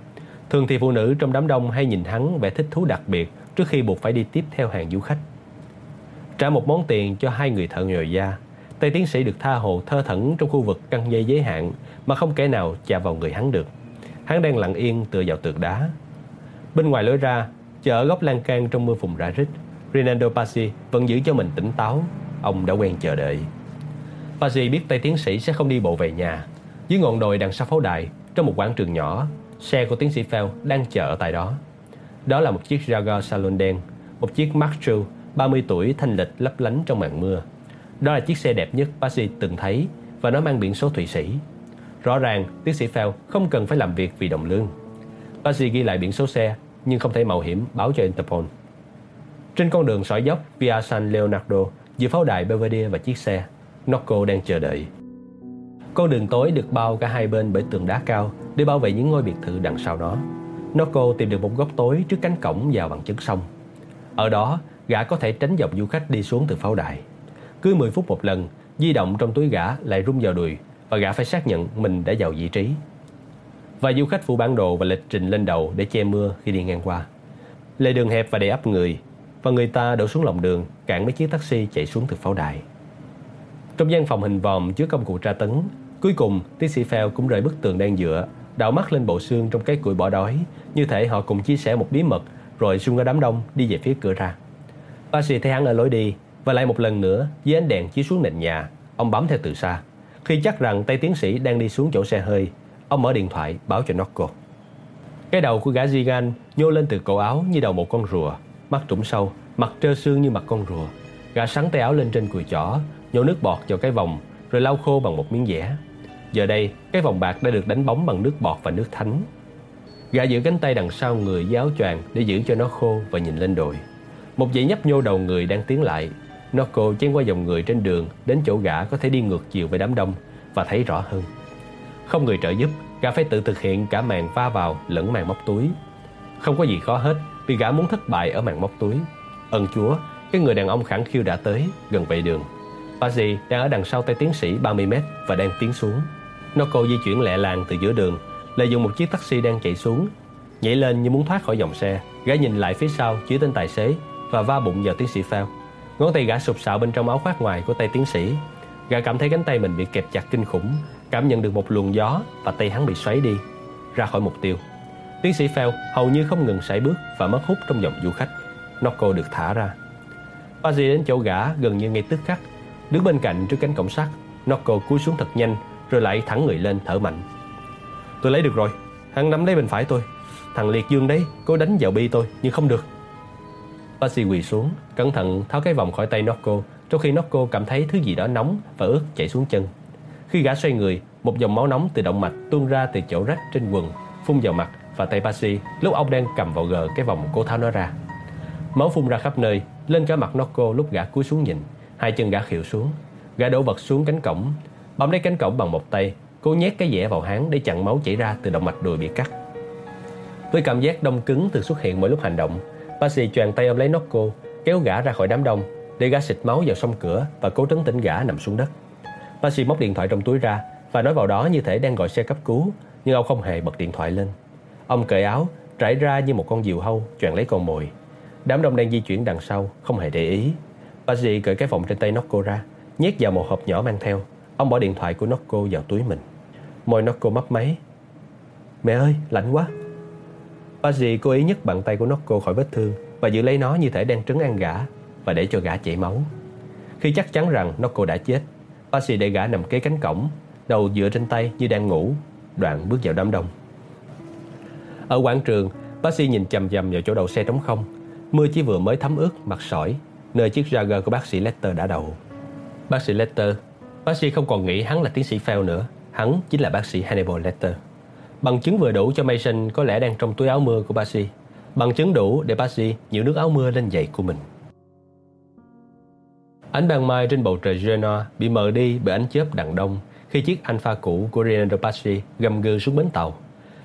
Thường thì phụ nữ trong đám đông hay nhìn hắn vẻ thích thú đặc biệt trước khi buộc phải đi tiếp theo hàng du khách. Trả một món tiền cho hai người thợ nhồi da, tay tiến sĩ được tha hồ thơ thẩn trong khu vực căng dây giới hạn mà không kẻ nào chạm vào người hắn được. Hắn đang lặng yên tựa vào tường đá. Bên ngoài lối ra, chờ ở góc lan can trong mưa phùn rã rít, Rinaldo Pasi vẫn giữ cho mình tỉnh táo. Ông đã quen chờ đợi. Pasi biết tay tiến sĩ sẽ không đi bộ về nhà. Dưới ngọn đồi đằng sau pháo đài, trong một quảng trường nhỏ, xe của tiến sĩ Fell đang chờ ở tại đó. Đó là một chiếc Jaguar salon đen, một chiếc Mark II, 30 tuổi thanh lịch lấp lánh trong màn mưa. Đó là chiếc xe đẹp nhất Pazi từng thấy và nó mang biển số Thụy Sĩ. Rõ ràng, tiến sĩ Fell không cần phải làm việc vì đồng lương. Pasi ghi lại biển số xe, nhưng không thể mạo hiểm báo cho Interpol. Trên con đường sỏi dốc via San Leonardo, giữa pháo đài Belvedere và chiếc xe, Nocco đang chờ đợi. Con đường tối được bao cả hai bên bởi tường đá cao để bảo vệ những ngôi biệt thự đằng sau nó. Nocco tìm được một góc tối trước cánh cổng vào bằng chứng sông. Ở đó, gã có thể tránh dọc du khách đi xuống từ pháo đài. Cứ 10 phút một lần, di động trong túi gã lại rung vào đùi và gã phải xác nhận mình đã vào vị trí. Và du khách phụ bản đồ và lịch trình lên đầu để che mưa khi đi ngang qua. Lề đường hẹp và đầy ấp người, và người ta đổ xuống lòng đường cản mấy chiếc taxi chạy xuống từ pháo đài. Trong gian phòng hình vòm chứa công cụ tra tấn, cuối cùng tiến sĩ Phèo cũng rời bức tường đang dựa, đảo mắt lên bộ xương trong cái củi bỏ đói, như thể họ cùng chia sẻ một bí mật rồi xung ra đám đông đi về phía cửa ra. Bác sĩ thấy hắn ở lối đi và lại một lần nữa dưới ánh đèn chiếu xuống nền nhà, ông bấm theo từ xa. Khi chắc rằng tay tiến sĩ đang đi xuống chỗ xe hơi, ông mở điện thoại báo cho Nocco. Cái đầu của gã Zigan nhô lên từ cổ áo như đầu một con rùa, mắt trũng sâu, mặt trơ xương như mặt con rùa. Gã sắn tay áo lên trên cùi chỏ, nhổ nước bọt vào cái vòng, rồi lau khô bằng một miếng dẻ. Giờ đây, cái vòng bạc đã được đánh bóng bằng nước bọt và nước thánh. Gã giữ cánh tay đằng sau người với áo choàng để giữ cho nó khô và nhìn lên đồi. Một dãy nhấp nhô đầu người đang tiến lại. Noko chen qua dòng người trên đường đến chỗ gã có thể đi ngược chiều với đám đông và thấy rõ hơn. Không người trợ giúp, gã phải tự thực hiện cả màn va vào lẫn màn móc túi. Không có gì khó hết vì gã muốn thất bại ở màn móc túi. Ân Chúa, cái người đàn ông khẳng khiu đã tới, gần vệ đường. Pazzi đang ở đằng sau tay tiến sĩ 30 mét và đang tiến xuống. Noko di chuyển lẹ làng từ giữa đường, lợi dụng một chiếc taxi đang chạy xuống. Nhảy lên như muốn thoát khỏi dòng xe, gã nhìn lại phía sau chứa tên tài xế và va bụng vào tiến sĩ Phao. Ngón tay gã sụp sạo bên trong áo khoác ngoài của tay tiến sĩ. Gã cảm thấy cánh tay mình bị kẹp chặt kinh khủng, cảm nhận được một luồng gió và tay hắn bị xoáy đi, ra khỏi mục tiêu. Tiến sĩ Phèo hầu như không ngừng sải bước và mất hút trong dòng du khách. Nocco được thả ra. Pazzi đến chỗ gã gần như ngay tức khắc. Đứng bên cạnh trước cánh cổng sắt, Nocco cúi xuống thật nhanh rồi lại thẳng người lên thở mạnh. Tôi lấy được rồi, hắn nắm lấy bên phải tôi. Thằng Liệt Dương đấy, cố đánh vào bi tôi nhưng không được. Pazzi quỳ xuống, cẩn thận tháo cái vòng khỏi tay Nocco trong khi Nocco cảm thấy thứ gì đó nóng và ướt chảy xuống chân. Khi gã xoay người, một dòng máu nóng từ động mạch tuôn ra từ chỗ rách trên quần, phun vào mặt và tay Pasi lúc ông đang cầm vào gờ cái vòng cô tháo nó ra. Máu phun ra khắp nơi, lên cả mặt Nocco lúc gã cúi xuống nhìn, hai chân gã khịu xuống. Gã đổ vật xuống cánh cổng, bấm lấy cánh cổng bằng một tay, cố nhét cái dẻ vào háng để chặn máu chảy ra từ động mạch đùi bị cắt. Với cảm giác đông cứng từ xuất hiện mỗi lúc hành động, Pasi choàng tay ôm lấy Nocco, kéo gã ra khỏi đám đông, để gã xịt máu vào sông cửa và cố trấn tĩnh gã nằm xuống đất. Pasi móc điện thoại trong túi ra và nói vào đó như thể đang gọi xe cấp cứu, nhưng ông không hề bật điện thoại lên. Ông cởi áo, trải ra như một con diều hâu, choàng lấy con mồi. Đám đông đang di chuyển đằng sau, không hề để ý. Pazzi cởi cái vòng trên tay Nocco ra, nhét vào một hộp nhỏ mang theo. Ông bỏ điện thoại của Nocco vào túi mình. Môi Nocco mấp máy. Mẹ ơi, lạnh quá. Pazzi cố ý nhấc bàn tay của Nocco khỏi vết thương và giữ lấy nó như thể đang trấn an gã và để cho gã chảy máu. Khi chắc chắn rằng Nocco đã chết, Pazzi để gã nằm kế cánh cổng, đầu dựa trên tay như đang ngủ, đoạn bước vào đám đông. Ở quảng trường, bác nhìn chầm chầm vào chỗ đầu xe trống không. Mưa chỉ vừa mới thấm ướt mặt sỏi, nơi chiếc Jaguar của bác sĩ Lester đã đậu. Bác sĩ Lester, bác sĩ không còn nghĩ hắn là tiến sĩ Fell nữa. Hắn chính là bác sĩ Hannibal Letter. Bằng chứng vừa đủ cho Mason có lẽ đang trong túi áo mưa của bác. Bằng chứng đủ để bác nhiễu nước áo mưa lên giày của mình. Ánh ban mai trên bầu trời Genoa bị mờ đi bởi ánh chớp đằng đông khi chiếc Alfa cũ của Renato Passi gầm gừ xuống bến tàu.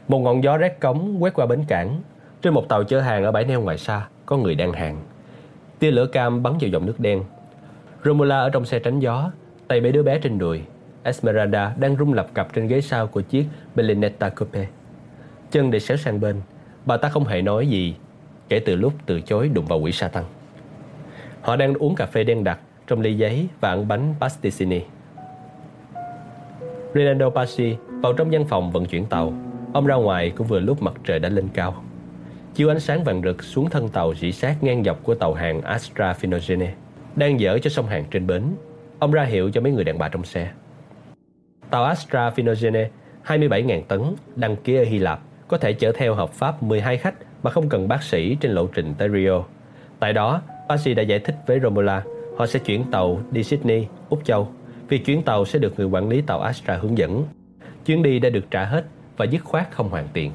Một ngọn gió rét cống quét qua bến cảng. Trên một tàu chở hàng ở bãi neo ngoài xa, có người đang hàng. Tia lửa cam bắn vào dòng nước đen. Romola ở trong xe tránh gió, tay bế đứa bé trên đùi. Esmeralda đang rung lập cặp trên ghế sau của chiếc Belinetta Coupe. Chân để xéo sang bên, bà ta không hề nói gì kể từ lúc từ chối đụng vào quỷ sa tăng. Họ đang uống cà phê đen đặc trong ly giấy và ăn bánh pasticini. Rinaldo Pasi vào trong văn phòng vận chuyển tàu Ông ra ngoài cũng vừa lúc mặt trời đã lên cao. Chiếu ánh sáng vàng rực xuống thân tàu dĩ sát ngang dọc của tàu hàng Astra Finogene đang dở cho sông hàng trên bến. Ông ra hiệu cho mấy người đàn bà trong xe. Tàu Astra Finogene 27.000 tấn đăng ký ở Hy Lạp có thể chở theo hợp pháp 12 khách mà không cần bác sĩ trên lộ trình tới Rio. Tại đó, Pasi đã giải thích với Romola họ sẽ chuyển tàu đi Sydney, Úc Châu. Việc chuyến tàu sẽ được người quản lý tàu Astra hướng dẫn chuyến đi đã được trả hết và dứt khoát không hoàn tiền.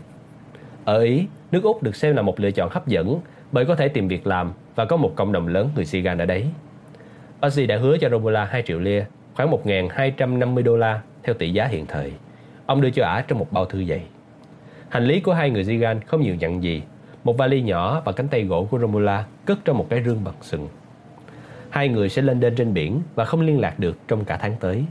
Ở Ý, nước Úc được xem là một lựa chọn hấp dẫn bởi có thể tìm việc làm và có một cộng đồng lớn người Sigan ở đấy. Pasi đã hứa cho Romola 2 triệu lia, khoảng 1.250 đô la theo tỷ giá hiện thời. Ông đưa cho ả trong một bao thư dày. Hành lý của hai người Zigan không nhiều nhận gì. Một vali nhỏ và cánh tay gỗ của Romula cất trong một cái rương bằng sừng. Hai người sẽ lên đên trên biển và không liên lạc được trong cả tháng tới.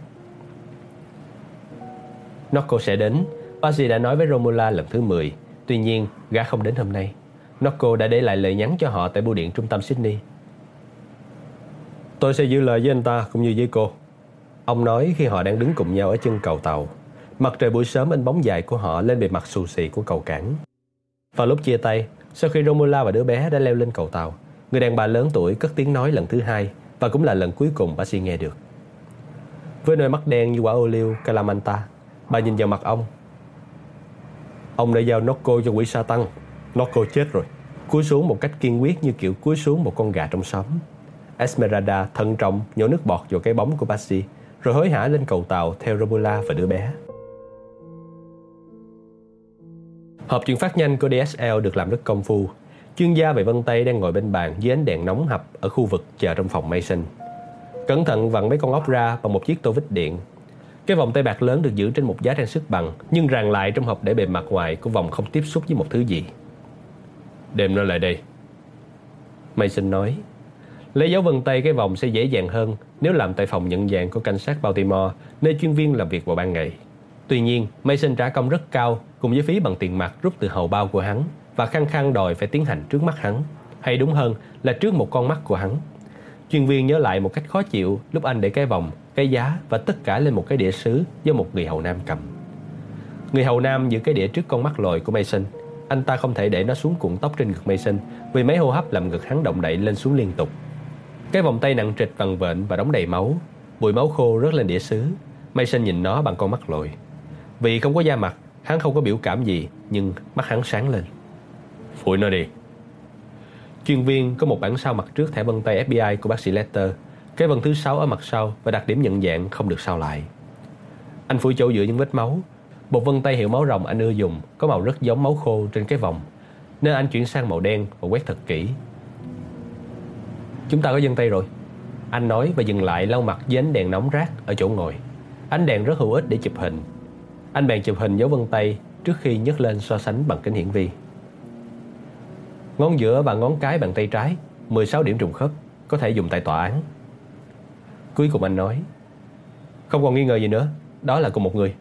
Nocco sẽ đến. Bazi đã nói với Romula lần thứ 10. Tuy nhiên, gã không đến hôm nay. Nocco đã để lại lời nhắn cho họ tại bưu điện trung tâm Sydney. Tôi sẽ giữ lời với anh ta cũng như với cô. Ông nói khi họ đang đứng cùng nhau ở chân cầu tàu. Mặt trời buổi sớm in bóng dài của họ lên bề mặt xù xì của cầu cảng. Vào lúc chia tay, sau khi Romola và đứa bé đã leo lên cầu tàu, người đàn bà lớn tuổi cất tiếng nói lần thứ hai và cũng là lần cuối cùng bà si nghe được. Với đôi mắt đen như quả ô liu Calamanta, bà nhìn vào mặt ông. Ông đã giao Nocco cho quỷ sa tăng. Nocco chết rồi. Cúi xuống một cách kiên quyết như kiểu cúi xuống một con gà trong xóm. Esmeralda thận trọng nhổ nước bọt vào cái bóng của Basti, rồi hối hả lên cầu tàu theo Romola và đứa bé. Hộp chuyển phát nhanh của DSL được làm rất công phu. Chuyên gia về Vân tay đang ngồi bên bàn dưới ánh đèn nóng hập ở khu vực chờ trong phòng Mason. Cẩn thận vặn mấy con ốc ra bằng một chiếc tô vít điện. Cái vòng tay bạc lớn được giữ trên một giá trang sức bằng, nhưng ràng lại trong hộp để bề mặt ngoài của vòng không tiếp xúc với một thứ gì. Đem nó lại đây. Mason nói. Lấy dấu vân tay cái vòng sẽ dễ dàng hơn nếu làm tại phòng nhận dạng của cảnh sát Baltimore, nơi chuyên viên làm việc vào ban ngày. Tuy nhiên, Mason trả công rất cao cùng với phí bằng tiền mặt rút từ hầu bao của hắn và khăng khăng đòi phải tiến hành trước mắt hắn, hay đúng hơn là trước một con mắt của hắn. Chuyên viên nhớ lại một cách khó chịu lúc anh để cái vòng, cái giá và tất cả lên một cái đĩa sứ do một người hầu nam cầm. Người hầu nam giữ cái đĩa trước con mắt lồi của Mason. Anh ta không thể để nó xuống cuộn tóc trên ngực Mason vì mấy hô hấp làm ngực hắn động đậy lên xuống liên tục. Cái vòng tay nặng trịch vằn vện và đóng đầy máu, bụi máu khô rớt lên đĩa sứ. Mason nhìn nó bằng con mắt lồi. Vì không có da mặt, hắn không có biểu cảm gì, nhưng mắt hắn sáng lên. Phủi nó đi. Chuyên viên có một bản sao mặt trước thẻ vân tay FBI của bác sĩ Letter, cái vân thứ sáu ở mặt sau và đặc điểm nhận dạng không được sao lại. Anh phủi chỗ giữa những vết máu. Một vân tay hiệu máu rồng anh ưa dùng có màu rất giống máu khô trên cái vòng, nên anh chuyển sang màu đen và quét thật kỹ. Chúng ta có dân tay rồi. Anh nói và dừng lại lau mặt với ánh đèn nóng rác ở chỗ ngồi. Ánh đèn rất hữu ích để chụp hình anh bèn chụp hình dấu vân tay trước khi nhấc lên so sánh bằng kính hiển vi. Ngón giữa và ngón cái bàn tay trái 16 điểm trùng khớp, Có thể dùng tại tòa án Cuối cùng anh nói, Không còn nghi ngờ gì nữa, Đó là cùng một người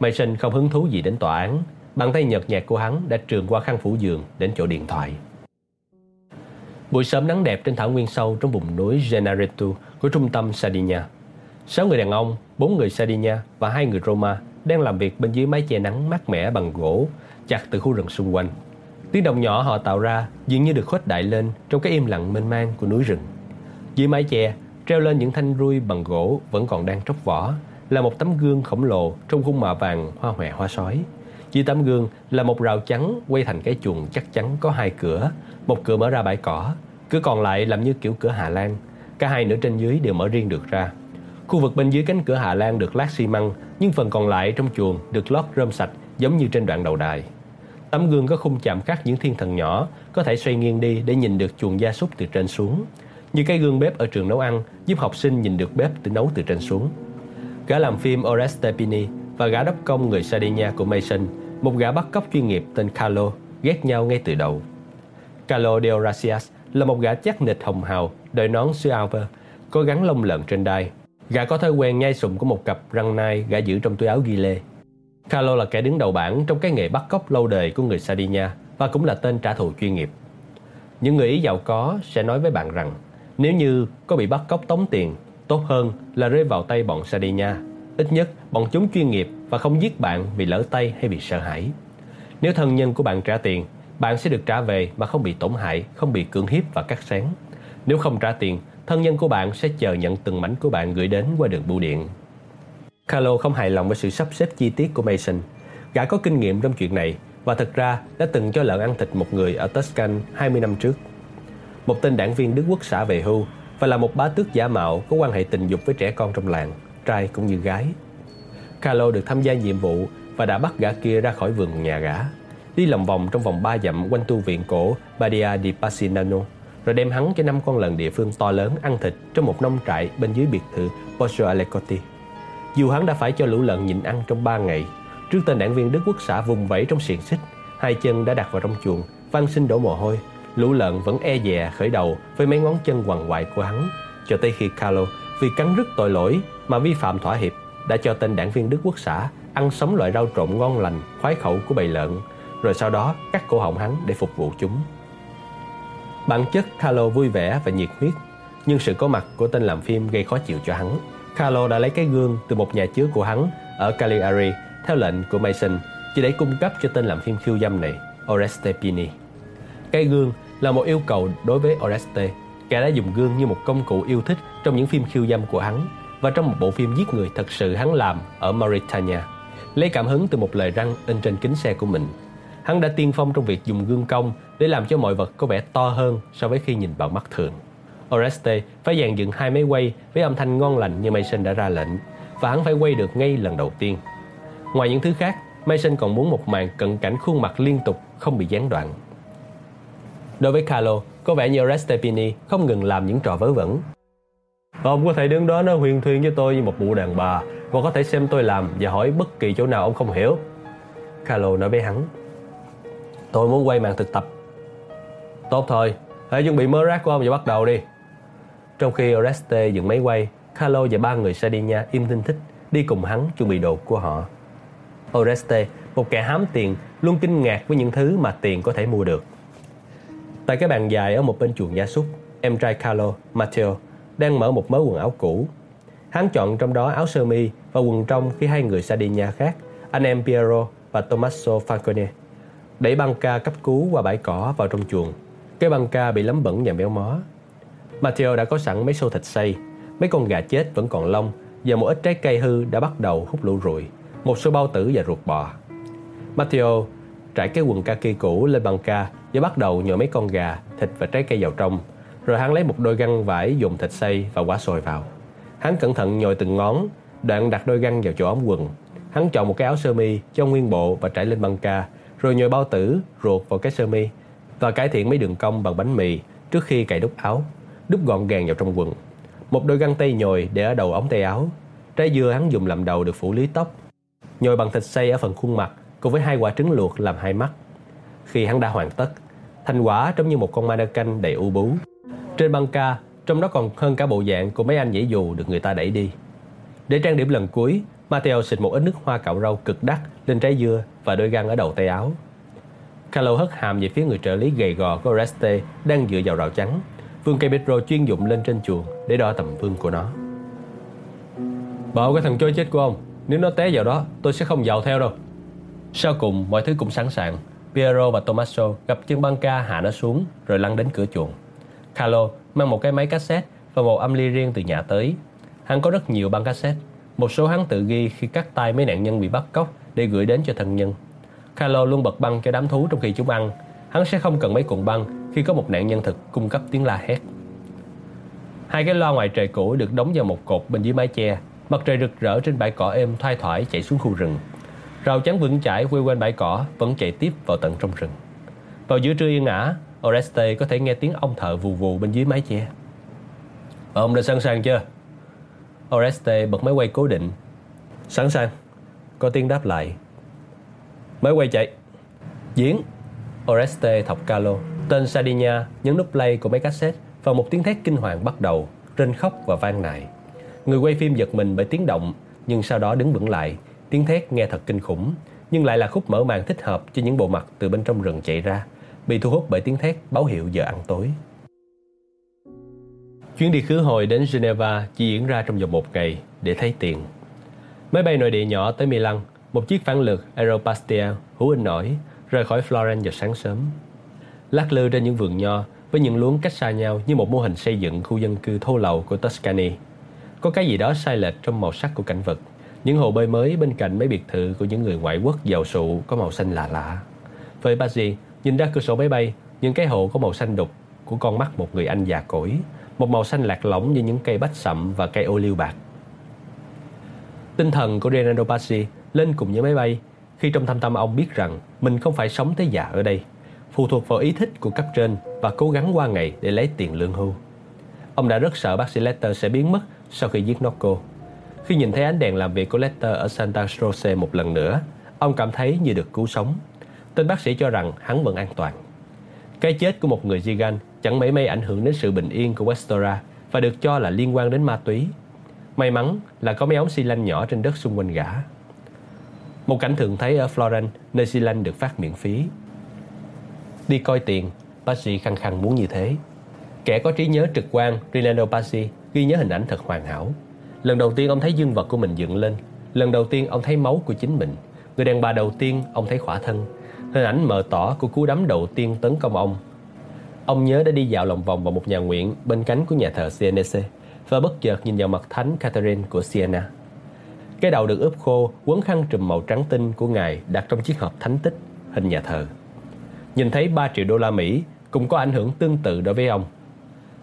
Mason không hứng thú gì đến tòa án Bàn tay nhợt nhạt của hắn đã trường qua khăn phủ giường Đến chỗ điện thoại Buổi sớm nắng đẹp trên thảo nguyên sâu Trong vùng núi Genaretu của trung tâm Sardinia Sáu người đàn ông, bốn người Sardinia và hai người Roma đang làm việc bên dưới mái che nắng mát mẻ bằng gỗ chặt từ khu rừng xung quanh. Tiếng động nhỏ họ tạo ra dường như được khuếch đại lên trong cái im lặng mênh mang của núi rừng. Dưới mái che treo lên những thanh rui bằng gỗ vẫn còn đang tróc vỏ là một tấm gương khổng lồ trong khung mạ vàng hoa hòe hoa sói. Dưới tấm gương là một rào trắng quay thành cái chuồng chắc chắn có hai cửa, một cửa mở ra bãi cỏ, cửa còn lại làm như kiểu cửa Hà Lan. Cả hai nửa trên dưới đều mở riêng được ra. Khu vực bên dưới cánh cửa Hà Lan được lát xi măng, nhưng phần còn lại trong chuồng được lót rơm sạch giống như trên đoạn đầu đài. Tấm gương có khung chạm khắc những thiên thần nhỏ có thể xoay nghiêng đi để nhìn được chuồng gia súc từ trên xuống. Như cái gương bếp ở trường nấu ăn giúp học sinh nhìn được bếp từ nấu từ trên xuống. Gã làm phim Oreste Pini và gã đốc công người Sardinia của Mason, một gã bắt cóc chuyên nghiệp tên Carlo, ghét nhau ngay từ đầu. Carlo de Horacias là một gã chắc nịch hồng hào, đội nón xứ Alver, có gắn lông lợn trên đai, Gã có thói quen nhai sụm của một cặp răng nai gã giữ trong túi áo ghi lê. Carlo là kẻ đứng đầu bảng trong cái nghề bắt cóc lâu đời của người Sardinia và cũng là tên trả thù chuyên nghiệp. Những người Ý giàu có sẽ nói với bạn rằng nếu như có bị bắt cóc tống tiền, tốt hơn là rơi vào tay bọn Sardinia. Ít nhất, bọn chúng chuyên nghiệp và không giết bạn vì lỡ tay hay vì sợ hãi. Nếu thân nhân của bạn trả tiền, bạn sẽ được trả về mà không bị tổn hại, không bị cưỡng hiếp và cắt xén. Nếu không trả tiền, thân nhân của bạn sẽ chờ nhận từng mảnh của bạn gửi đến qua đường bưu điện. Carlo không hài lòng với sự sắp xếp chi tiết của Mason. Gã có kinh nghiệm trong chuyện này và thật ra đã từng cho lợn ăn thịt một người ở Tuscan 20 năm trước. Một tên đảng viên Đức Quốc xã về hưu và là một bá tước giả mạo có quan hệ tình dục với trẻ con trong làng, trai cũng như gái. Carlo được tham gia nhiệm vụ và đã bắt gã kia ra khỏi vườn nhà gã, đi lòng vòng trong vòng 3 dặm quanh tu viện cổ Badia di Pasinano, rồi đem hắn cho năm con lợn địa phương to lớn ăn thịt trong một nông trại bên dưới biệt thự Poggio Alecotti. Dù hắn đã phải cho lũ lợn nhịn ăn trong 3 ngày, trước tên đảng viên Đức Quốc xã vùng vẫy trong xiềng xích, hai chân đã đặt vào trong chuồng, văn sinh đổ mồ hôi, lũ lợn vẫn e dè khởi đầu với mấy ngón chân quằn quại của hắn, cho tới khi Carlo vì cắn rứt tội lỗi mà vi phạm thỏa hiệp đã cho tên đảng viên Đức Quốc xã ăn sống loại rau trộn ngon lành, khoái khẩu của bầy lợn, rồi sau đó cắt cổ họng hắn để phục vụ chúng. Bản chất Carlo vui vẻ và nhiệt huyết, nhưng sự có mặt của tên làm phim gây khó chịu cho hắn. Carlo đã lấy cái gương từ một nhà chứa của hắn ở Cagliari theo lệnh của Mason chỉ để cung cấp cho tên làm phim khiêu dâm này, Oreste Pini. Cái gương là một yêu cầu đối với Oreste. Kẻ đã dùng gương như một công cụ yêu thích trong những phim khiêu dâm của hắn và trong một bộ phim giết người thật sự hắn làm ở Mauritania. Lấy cảm hứng từ một lời răng in trên kính xe của mình. Hắn đã tiên phong trong việc dùng gương cong để làm cho mọi vật có vẻ to hơn so với khi nhìn bằng mắt thường. Oreste phải dàn dựng hai máy quay với âm thanh ngon lành như Mason đã ra lệnh và hắn phải quay được ngay lần đầu tiên. Ngoài những thứ khác, Mason còn muốn một màn cận cảnh khuôn mặt liên tục không bị gián đoạn. Đối với Carlo, có vẻ như Oreste Pini không ngừng làm những trò vớ vẩn. Ông có thể đứng đó nói huyền thuyên với tôi như một bộ đàn bà và có thể xem tôi làm và hỏi bất kỳ chỗ nào ông không hiểu. Carlo nói với hắn. Tôi muốn quay màn thực tập. Tốt thôi, hãy chuẩn bị mớ rác của ông và bắt đầu đi. Trong khi Oreste dựng máy quay, Carlo và ba người Sardinia im tin thích đi cùng hắn chuẩn bị đồ của họ. Oreste, một kẻ hám tiền, luôn kinh ngạc với những thứ mà tiền có thể mua được. Tại cái bàn dài ở một bên chuồng gia súc, em trai Carlo, Matteo, đang mở một mớ quần áo cũ. Hắn chọn trong đó áo sơ mi và quần trong khi hai người Sardinia khác, anh em Piero và Tommaso Falcone, đẩy băng ca cấp cứu qua bãi cỏ vào trong chuồng. Cái băng ca bị lấm bẩn và méo mó. Matteo đã có sẵn mấy xô thịt xay, mấy con gà chết vẫn còn lông và một ít trái cây hư đã bắt đầu hút lũ ruồi, một số bao tử và ruột bò. Matteo trải cái quần kaki cũ lên băng ca và bắt đầu nhồi mấy con gà, thịt và trái cây vào trong. Rồi hắn lấy một đôi găng vải dùng thịt xay và quả sồi vào. Hắn cẩn thận nhồi từng ngón, đoạn đặt đôi găng vào chỗ ống quần. Hắn chọn một cái áo sơ mi cho nguyên bộ và trải lên băng ca, rồi nhồi bao tử, ruột vào cái sơ mi và cải thiện mấy đường cong bằng bánh mì trước khi cài đúc áo, đúc gọn gàng vào trong quần. Một đôi găng tay nhồi để ở đầu ống tay áo. Trái dưa hắn dùng làm đầu được phủ lý tóc. Nhồi bằng thịt xay ở phần khuôn mặt cùng với hai quả trứng luộc làm hai mắt. Khi hắn đã hoàn tất, thành quả trông như một con ma canh đầy u bú. Trên băng ca, trong đó còn hơn cả bộ dạng của mấy anh nhảy dù được người ta đẩy đi. Để trang điểm lần cuối, Matteo xịt một ít nước hoa cạo râu cực đắt lên trái dưa và đôi găng ở đầu tay áo. Carlo hất hàm về phía người trợ lý gầy gò của Oreste đang dựa vào rào trắng Vương cây Pedro chuyên dụng lên trên chuồng để đo tầm vương của nó. Bảo cái thằng chối chết của ông, nếu nó té vào đó, tôi sẽ không vào theo đâu. Sau cùng, mọi thứ cũng sẵn sàng. Piero và Tommaso gặp chân băng ca hạ nó xuống rồi lăn đến cửa chuồng. Carlo mang một cái máy cassette và một âm ly riêng từ nhà tới. Hắn có rất nhiều băng cassette. Một số hắn tự ghi khi cắt tay mấy nạn nhân bị bắt cóc để gửi đến cho thân nhân. Carlo luôn bật băng cho đám thú trong khi chúng ăn. Hắn sẽ không cần mấy cuộn băng khi có một nạn nhân thực cung cấp tiếng la hét. Hai cái loa ngoài trời cũ được đóng vào một cột bên dưới mái che. Mặt trời rực rỡ trên bãi cỏ êm thoai thoải chạy xuống khu rừng. Rào chắn vững chãi quay quanh bãi cỏ vẫn chạy tiếp vào tận trong rừng. Vào giữa trưa yên ả, Oreste có thể nghe tiếng ông thợ vù vù bên dưới mái che. Ông đã sẵn sàng chưa? Oreste bật máy quay cố định. Sẵn sàng. Có tiếng đáp lại. Máy quay chạy. Diễn. Oreste thọc calo. Tên Sardinia nhấn nút play của máy cassette và một tiếng thét kinh hoàng bắt đầu, rên khóc và vang nại. Người quay phim giật mình bởi tiếng động, nhưng sau đó đứng vững lại Tiếng thét nghe thật kinh khủng, nhưng lại là khúc mở màn thích hợp cho những bộ mặt từ bên trong rừng chạy ra, bị thu hút bởi tiếng thét báo hiệu giờ ăn tối. Chuyến đi khứ hồi đến Geneva chỉ diễn ra trong vòng một ngày để thấy tiền. Máy bay nội địa nhỏ tới Milan, một chiếc phản lực Aeropastia hú in nổi, rời khỏi Florence vào sáng sớm. Lắc lư trên những vườn nho với những luống cách xa nhau như một mô hình xây dựng khu dân cư thô lậu của Tuscany. Có cái gì đó sai lệch trong màu sắc của cảnh vật – những hồ bơi mới bên cạnh mấy biệt thự của những người ngoại quốc giàu sụ có màu xanh lạ lạ. Với Bazzi, nhìn ra cửa sổ máy bay, những cái hồ có màu xanh đục của con mắt một người anh già cỗi, một màu xanh lạc lõng như những cây bách sậm và cây ô liu bạc. Tinh thần của Renato Bassi lên cùng với máy bay khi trong thâm tâm ông biết rằng mình không phải sống tới già ở đây, phụ thuộc vào ý thích của cấp trên và cố gắng qua ngày để lấy tiền lương hưu. Ông đã rất sợ bác sĩ Lester sẽ biến mất sau khi giết Nocco. Khi nhìn thấy ánh đèn làm việc của Lester ở Santa Croce một lần nữa, ông cảm thấy như được cứu sống. Tên bác sĩ cho rằng hắn vẫn an toàn. Cái chết của một người Gigan chẳng mấy may ảnh hưởng đến sự bình yên của Westora và được cho là liên quan đến ma túy. May mắn là có mấy ống xi lanh nhỏ trên đất xung quanh gã. Một cảnh thường thấy ở Florence, nơi xi lanh được phát miễn phí. Đi coi tiền, bác sĩ khăng khăng muốn như thế. Kẻ có trí nhớ trực quan, Rinaldo Pasi ghi nhớ hình ảnh thật hoàn hảo. Lần đầu tiên ông thấy dương vật của mình dựng lên. Lần đầu tiên ông thấy máu của chính mình. Người đàn bà đầu tiên ông thấy khỏa thân. Hình ảnh mờ tỏ của cú đấm đầu tiên tấn công ông. Ông nhớ đã đi dạo lòng vòng vào một nhà nguyện bên cánh của nhà thờ CNC và bất chợt nhìn vào mặt thánh Catherine của Siena. Cái đầu được ướp khô, quấn khăn trùm màu trắng tinh của ngài đặt trong chiếc hộp thánh tích, hình nhà thờ. Nhìn thấy 3 triệu đô la Mỹ cũng có ảnh hưởng tương tự đối với ông.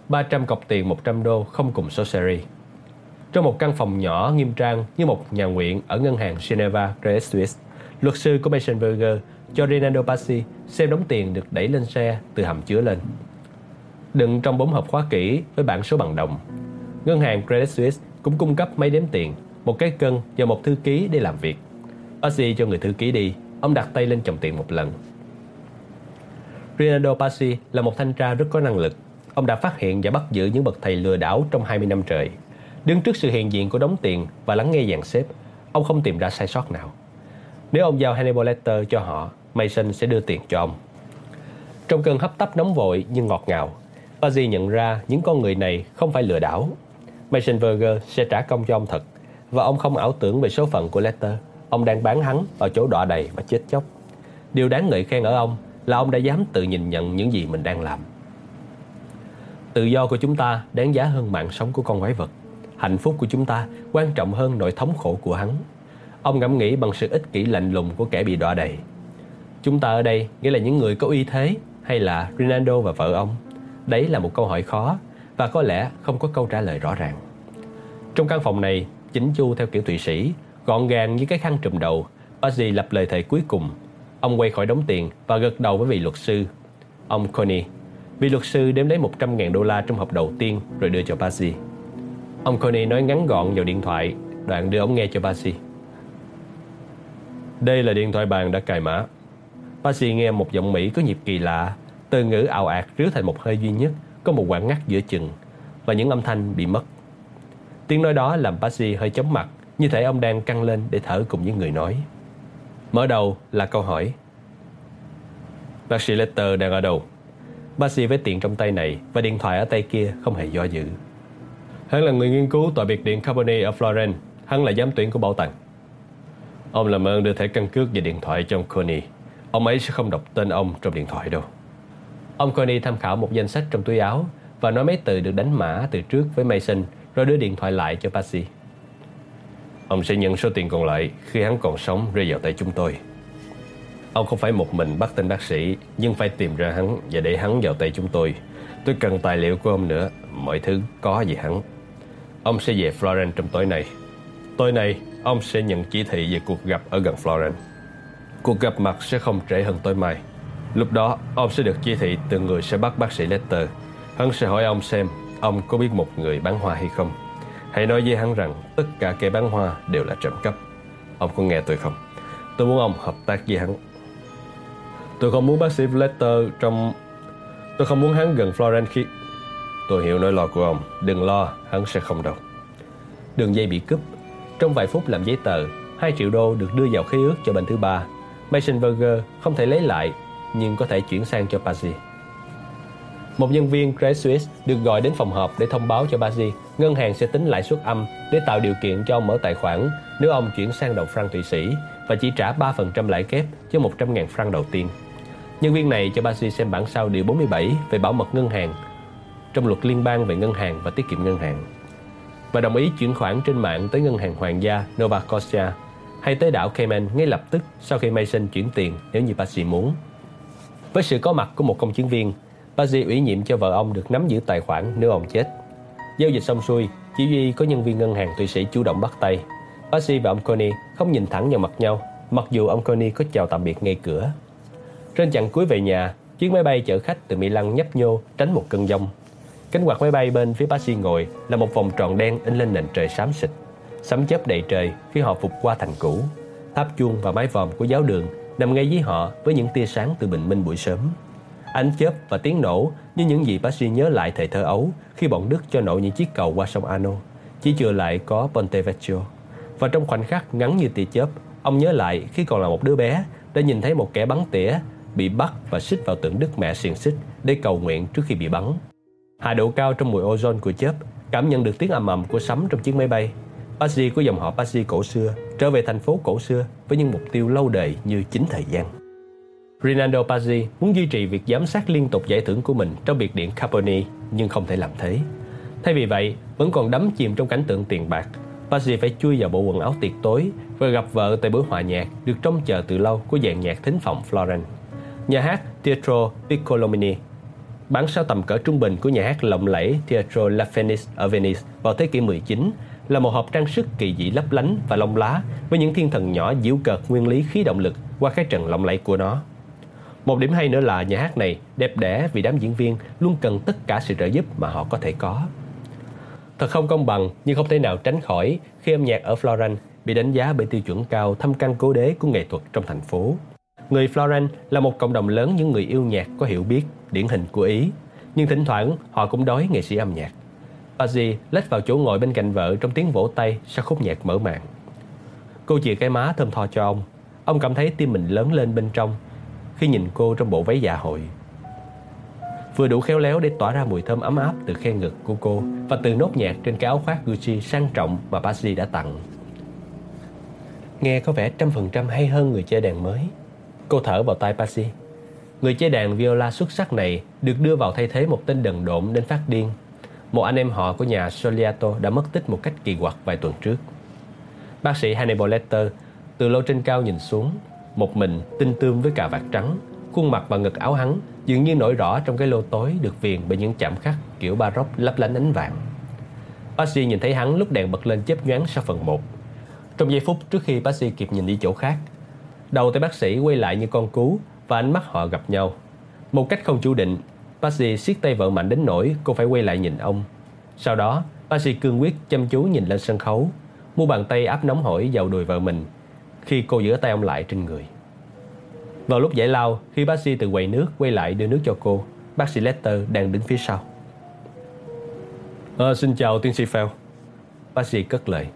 300 cọc tiền 100 đô không cùng số series. Trong một căn phòng nhỏ nghiêm trang như một nhà nguyện ở ngân hàng Geneva Credit Suisse, luật sư của Mason Berger cho Rinaldo Passi xem đóng tiền được đẩy lên xe từ hầm chứa lên. Đựng trong bốn hộp khóa kỹ với bảng số bằng đồng. Ngân hàng Credit Suisse cũng cung cấp máy đếm tiền, một cái cân và một thư ký để làm việc. Passi cho người thư ký đi, ông đặt tay lên chồng tiền một lần. Rinaldo Passi là một thanh tra rất có năng lực. Ông đã phát hiện và bắt giữ những bậc thầy lừa đảo trong 20 năm trời. Đứng trước sự hiện diện của đống tiền và lắng nghe dàn xếp, ông không tìm ra sai sót nào. Nếu ông giao Hannibal Lecter cho họ, Mason sẽ đưa tiền cho ông. Trong cơn hấp tấp nóng vội nhưng ngọt ngào, Fuzzy nhận ra những con người này không phải lừa đảo. Mason Berger sẽ trả công cho ông thật và ông không ảo tưởng về số phận của Lecter. Ông đang bán hắn ở chỗ đọa đầy và chết chóc. Điều đáng ngợi khen ở ông là ông đã dám tự nhìn nhận những gì mình đang làm. Tự do của chúng ta đáng giá hơn mạng sống của con quái vật. Hạnh phúc của chúng ta quan trọng hơn nỗi thống khổ của hắn. Ông ngẫm nghĩ bằng sự ích kỷ lạnh lùng của kẻ bị đọa đầy. Chúng ta ở đây nghĩa là những người có uy thế hay là Ronaldo và vợ ông? Đấy là một câu hỏi khó và có lẽ không có câu trả lời rõ ràng. Trong căn phòng này, chỉnh chu theo kiểu Thụy Sĩ, gọn gàng như cái khăn trùm đầu, Ozzy lập lời thề cuối cùng. Ông quay khỏi đống tiền và gật đầu với vị luật sư. Ông Connie, vị luật sư đếm lấy 100.000 đô la trong hộp đầu tiên rồi đưa cho Bazzi. Ông Connie nói ngắn gọn vào điện thoại, đoạn đưa ống nghe cho Bazzi. Đây là điện thoại bàn đã cài mã. Pazzi nghe một giọng Mỹ có nhịp kỳ lạ, từ ngữ ảo ạt rứa thành một hơi duy nhất, có một quãng ngắt giữa chừng, và những âm thanh bị mất. Tiếng nói đó làm Pazzi hơi chóng mặt, như thể ông đang căng lên để thở cùng với người nói. Mở đầu là câu hỏi. Bác sĩ Letter đang ở đâu? Bác sĩ với tiền trong tay này và điện thoại ở tay kia không hề do dự. Hắn là người nghiên cứu tòa biệt điện Carbone ở Florence. Hắn là giám tuyển của bảo tàng. Ông làm ơn đưa thẻ căn cước và điện thoại cho ông Connie. Ông ấy sẽ không đọc tên ông trong điện thoại đâu. Ông Connie tham khảo một danh sách trong túi áo và nói mấy từ được đánh mã từ trước với Mason rồi đưa điện thoại lại cho Patsy. Ông sẽ nhận số tiền còn lại khi hắn còn sống rơi vào tay chúng tôi. Ông không phải một mình bắt tên bác sĩ, nhưng phải tìm ra hắn và để hắn vào tay chúng tôi. Tôi cần tài liệu của ông nữa, mọi thứ có về hắn. Ông sẽ về Florence trong tối nay. Tối nay, ông sẽ nhận chỉ thị về cuộc gặp ở gần Florence. Cuộc gặp mặt sẽ không trễ hơn tối mai. Lúc đó, ông sẽ được chỉ thị từ người sẽ bắt bác sĩ Lester. Hắn sẽ hỏi ông xem ông có biết một người bán hoa hay không. Hãy nói với hắn rằng tất cả kẻ bán hoa đều là trộm cắp. Ông có nghe tôi không? Tôi muốn ông hợp tác với hắn. Tôi không muốn bác sĩ Lester trong... Tôi không muốn hắn gần Florence khi... Tôi hiểu nỗi lo của ông. Đừng lo, hắn sẽ không đâu. Đường dây bị cướp. Trong vài phút làm giấy tờ, 2 triệu đô được đưa vào khế ước cho bên thứ ba. Mason Berger không thể lấy lại, nhưng có thể chuyển sang cho Pazzi. Một nhân viên Credit Suisse được gọi đến phòng họp để thông báo cho Pazzi ngân hàng sẽ tính lãi suất âm để tạo điều kiện cho ông mở tài khoản nếu ông chuyển sang đồng franc Thụy Sĩ và chỉ trả 3% lãi kép cho 100.000 franc đầu tiên. Nhân viên này cho Pazzi xem bản sao điều 47 về bảo mật ngân hàng trong luật liên bang về ngân hàng và tiết kiệm ngân hàng và đồng ý chuyển khoản trên mạng tới ngân hàng hoàng gia Nova Scotia hay tới đảo Cayman ngay lập tức sau khi Mason chuyển tiền nếu như Patsy muốn. Với sự có mặt của một công chứng viên, Patsy ủy nhiệm cho vợ ông được nắm giữ tài khoản nếu ông chết. Giao dịch xong xuôi, chỉ duy có nhân viên ngân hàng Thụy Sĩ chủ động bắt tay. Basi và ông Connie không nhìn thẳng vào mặt nhau, mặc dù ông Connie có chào tạm biệt ngay cửa. Trên chặng cuối về nhà, chiếc máy bay chở khách từ Milan nhấp nhô tránh một cơn giông. Cánh quạt máy bay bên phía Basi ngồi là một vòng tròn đen in lên nền trời xám xịt. Sấm chớp đầy trời khi họ phục qua thành cũ. Tháp chuông và mái vòm của giáo đường nằm ngay dưới họ với những tia sáng từ bình minh buổi sớm. Ánh chớp và tiếng nổ như những gì Basi nhớ lại thời thơ ấu khi bọn Đức cho nổ những chiếc cầu qua sông Ano. Chỉ chưa lại có Ponte Vecchio. Và trong khoảnh khắc ngắn như tia chớp, ông nhớ lại khi còn là một đứa bé đã nhìn thấy một kẻ bắn tỉa bị bắt và xích vào tượng Đức Mẹ xiềng xích để cầu nguyện trước khi bị bắn. Hạ độ cao trong mùi ozone của chớp, cảm nhận được tiếng ầm ầm của sấm trong chiếc máy bay. Pazzi của dòng họ Pazzi cổ xưa trở về thành phố cổ xưa với những mục tiêu lâu đời như chính thời gian. Rinaldo Pazzi muốn duy trì việc giám sát liên tục giải thưởng của mình trong biệt điện Caponi nhưng không thể làm thế. Thay vì vậy, vẫn còn đắm chìm trong cảnh tượng tiền bạc. Pazzi phải chui vào bộ quần áo tiệc tối và gặp vợ tại buổi hòa nhạc được trông chờ từ lâu của dàn nhạc thính phòng Florence. Nhà hát Teatro Piccolomini Bản sao tầm cỡ trung bình của nhà hát lộng lẫy, Teatro La Fenice ở Venice vào thế kỷ 19 là một hộp trang sức kỳ dị lấp lánh và lông lá với những thiên thần nhỏ diễu cợt nguyên lý khí động lực qua cái trần lộng lẫy của nó. Một điểm hay nữa là nhà hát này đẹp đẽ vì đám diễn viên luôn cần tất cả sự trợ giúp mà họ có thể có. Thật không công bằng, nhưng không thể nào tránh khỏi khi âm nhạc ở Florence bị đánh giá bởi tiêu chuẩn cao thâm căn cố đế của nghệ thuật trong thành phố. Người Florence là một cộng đồng lớn những người yêu nhạc có hiểu biết, điển hình của Ý, nhưng thỉnh thoảng họ cũng đói nghệ sĩ âm nhạc. Pazzi lách vào chỗ ngồi bên cạnh vợ trong tiếng vỗ tay sau khúc nhạc mở màn. Cô chìa cái má thơm tho cho ông. Ông cảm thấy tim mình lớn lên bên trong khi nhìn cô trong bộ váy dạ hội. Vừa đủ khéo léo để tỏa ra mùi thơm ấm áp từ khe ngực của cô và từ nốt nhạc trên cái áo khoác Gucci sang trọng mà Pazzi đã tặng. Nghe có vẻ trăm phần trăm hay hơn người chơi đàn mới. Cô thở vào tai Pasi. Người chơi đàn viola xuất sắc này được đưa vào thay thế một tên đần độn đến phát điên. Một anh em họ của nhà Soliato đã mất tích một cách kỳ quặc vài tuần trước. Bác sĩ Hannibal Lecter từ lâu trên cao nhìn xuống, một mình tinh tươm với cà vạt trắng, khuôn mặt và ngực áo hắn dường như nổi rõ trong cái lô tối được viền bởi những chạm khắc kiểu baroque lấp lánh ánh vàng. Bác nhìn thấy hắn lúc đèn bật lên chớp nhoáng sau phần 1. Trong giây phút trước khi bác kịp nhìn đi chỗ khác, Đầu tay bác sĩ quay lại như con cú và ánh mắt họ gặp nhau. Một cách không chủ định, Patsy siết tay vợ mạnh đến nỗi cô phải quay lại nhìn ông. Sau đó, Patsy cương quyết chăm chú nhìn lên sân khấu, mu bàn tay áp nóng hổi vào đùi vợ mình khi cô giữ tay ông lại trên người. Vào lúc giải lao, khi bác sĩ từ quầy nước quay lại đưa nước cho cô, bác sĩ Lester đang đứng phía sau. À, xin chào tiến sĩ Phèo. Bác sĩ cất lời.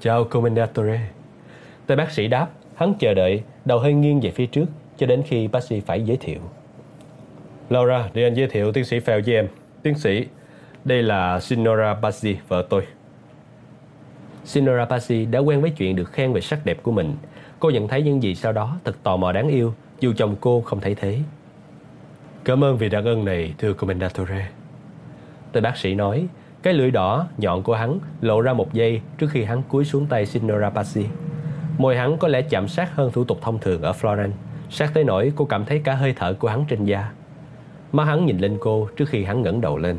Chào Commendatore. Tay bác sĩ đáp Hắn chờ đợi, đầu hơi nghiêng về phía trước cho đến khi bác sĩ phải giới thiệu. Laura, để anh giới thiệu tiến sĩ Phèo với em. Tiến sĩ, đây là Sinora Bassi, vợ tôi. Sinora Bassi đã quen với chuyện được khen về sắc đẹp của mình. Cô nhận thấy những gì sau đó thật tò mò đáng yêu, dù chồng cô không thấy thế. Cảm ơn vì đặc ân này, thưa Commendatore. Tên bác sĩ nói, cái lưỡi đỏ, nhọn của hắn lộ ra một giây trước khi hắn cúi xuống tay Sinora Bassi. Môi hắn có lẽ chạm sát hơn thủ tục thông thường ở Florence, sát tới nỗi cô cảm thấy cả hơi thở của hắn trên da. Má hắn nhìn lên cô trước khi hắn ngẩng đầu lên.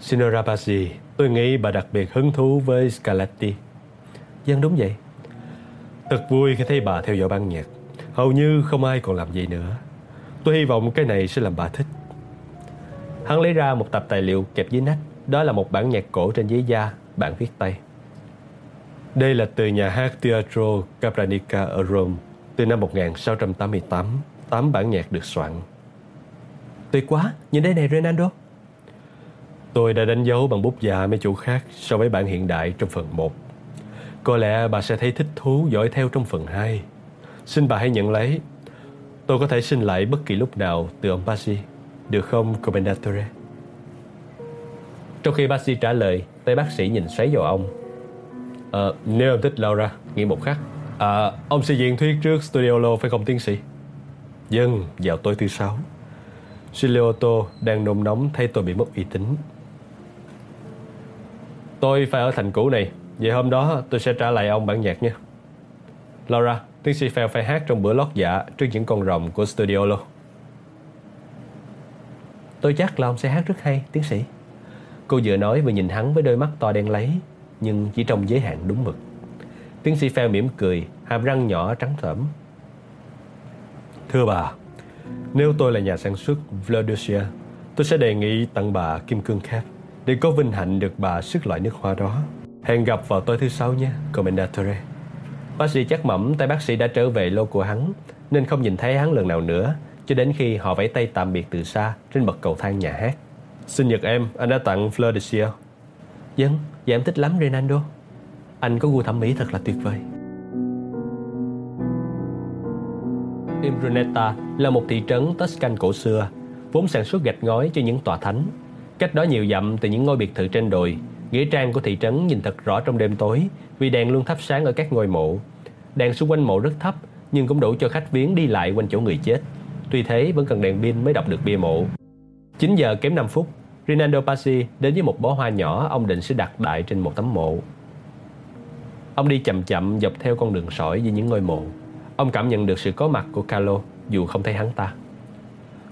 Signora Pazzi, tôi nghĩ bà đặc biệt hứng thú với Scarlatti. Dân vâng, đúng vậy. Thật vui khi thấy bà theo dõi ban nhạc. Hầu như không ai còn làm gì nữa. Tôi hy vọng cái này sẽ làm bà thích. Hắn lấy ra một tập tài liệu kẹp dưới nách. Đó là một bản nhạc cổ trên giấy da, bản viết tay. Đây là từ nhà hát Teatro Capranica ở Rome từ năm 1688. Tám bản nhạc được soạn. Tuyệt quá, nhìn đây này Renando. Tôi đã đánh dấu bằng bút dạ mấy chỗ khác so với bản hiện đại trong phần 1. Có lẽ bà sẽ thấy thích thú dõi theo trong phần 2. Xin bà hãy nhận lấy. Tôi có thể xin lại bất kỳ lúc nào từ ông Bassi. Được không, Commendatore? Trong khi Bassi trả lời, tay bác sĩ nhìn xoáy vào ông à, Nếu em thích Laura, nghĩ một khắc à, ờ, Ông sẽ diễn thuyết trước Studio Lo phải không tiến sĩ? Vâng, Dân, vào tối thứ sáu. Silioto đang nôn nóng thấy tôi bị mất uy tín. Tôi phải ở thành cũ này. Vậy hôm đó tôi sẽ trả lại ông bản nhạc nhé. Laura, tiến sĩ Phèo phải hát trong bữa lót dạ trước những con rồng của Studio Lo. Tôi chắc là ông sẽ hát rất hay, tiến sĩ. Cô vừa nói vừa nhìn hắn với đôi mắt to đen lấy. Nhưng chỉ trong giới hạn đúng mực. Tiến sĩ Phèo mỉm cười Hàm răng nhỏ trắng thẫm. Thưa bà Nếu tôi là nhà sản xuất Vladimir Tôi sẽ đề nghị tặng bà kim cương khác Để có vinh hạnh được bà sức loại nước hoa đó. Hẹn gặp vào tối thứ sáu nhé Commendatore. Bác sĩ chắc mẩm tay bác sĩ đã trở về lô của hắn Nên không nhìn thấy hắn lần nào nữa Cho đến khi họ vẫy tay tạm biệt từ xa Trên bậc cầu thang nhà hát. Sinh nhật em, anh đã tặng Fleur de Ciel Dân, dạ em thích lắm Renando Anh có gu thẩm mỹ thật là tuyệt vời Imbruneta là một thị trấn Tuscan cổ xưa vốn sản xuất gạch ngói cho những tòa thánh. Cách đó nhiều dặm từ những ngôi biệt thự trên đồi, nghĩa trang của thị trấn nhìn thật rõ trong đêm tối vì đèn luôn thắp sáng ở các ngôi mộ. Đèn xung quanh mộ rất thấp nhưng cũng đủ cho khách viếng đi lại quanh chỗ người chết. Tuy thế vẫn cần đèn pin mới đọc được bia mộ. 9 giờ kém 5 phút, Rinaldo Pasi đến với một bó hoa nhỏ ông định sẽ đặt đại trên một tấm mộ. Ông đi chậm chậm dọc theo con đường sỏi với những ngôi mộ. Ông cảm nhận được sự có mặt của Carlo dù không thấy hắn ta.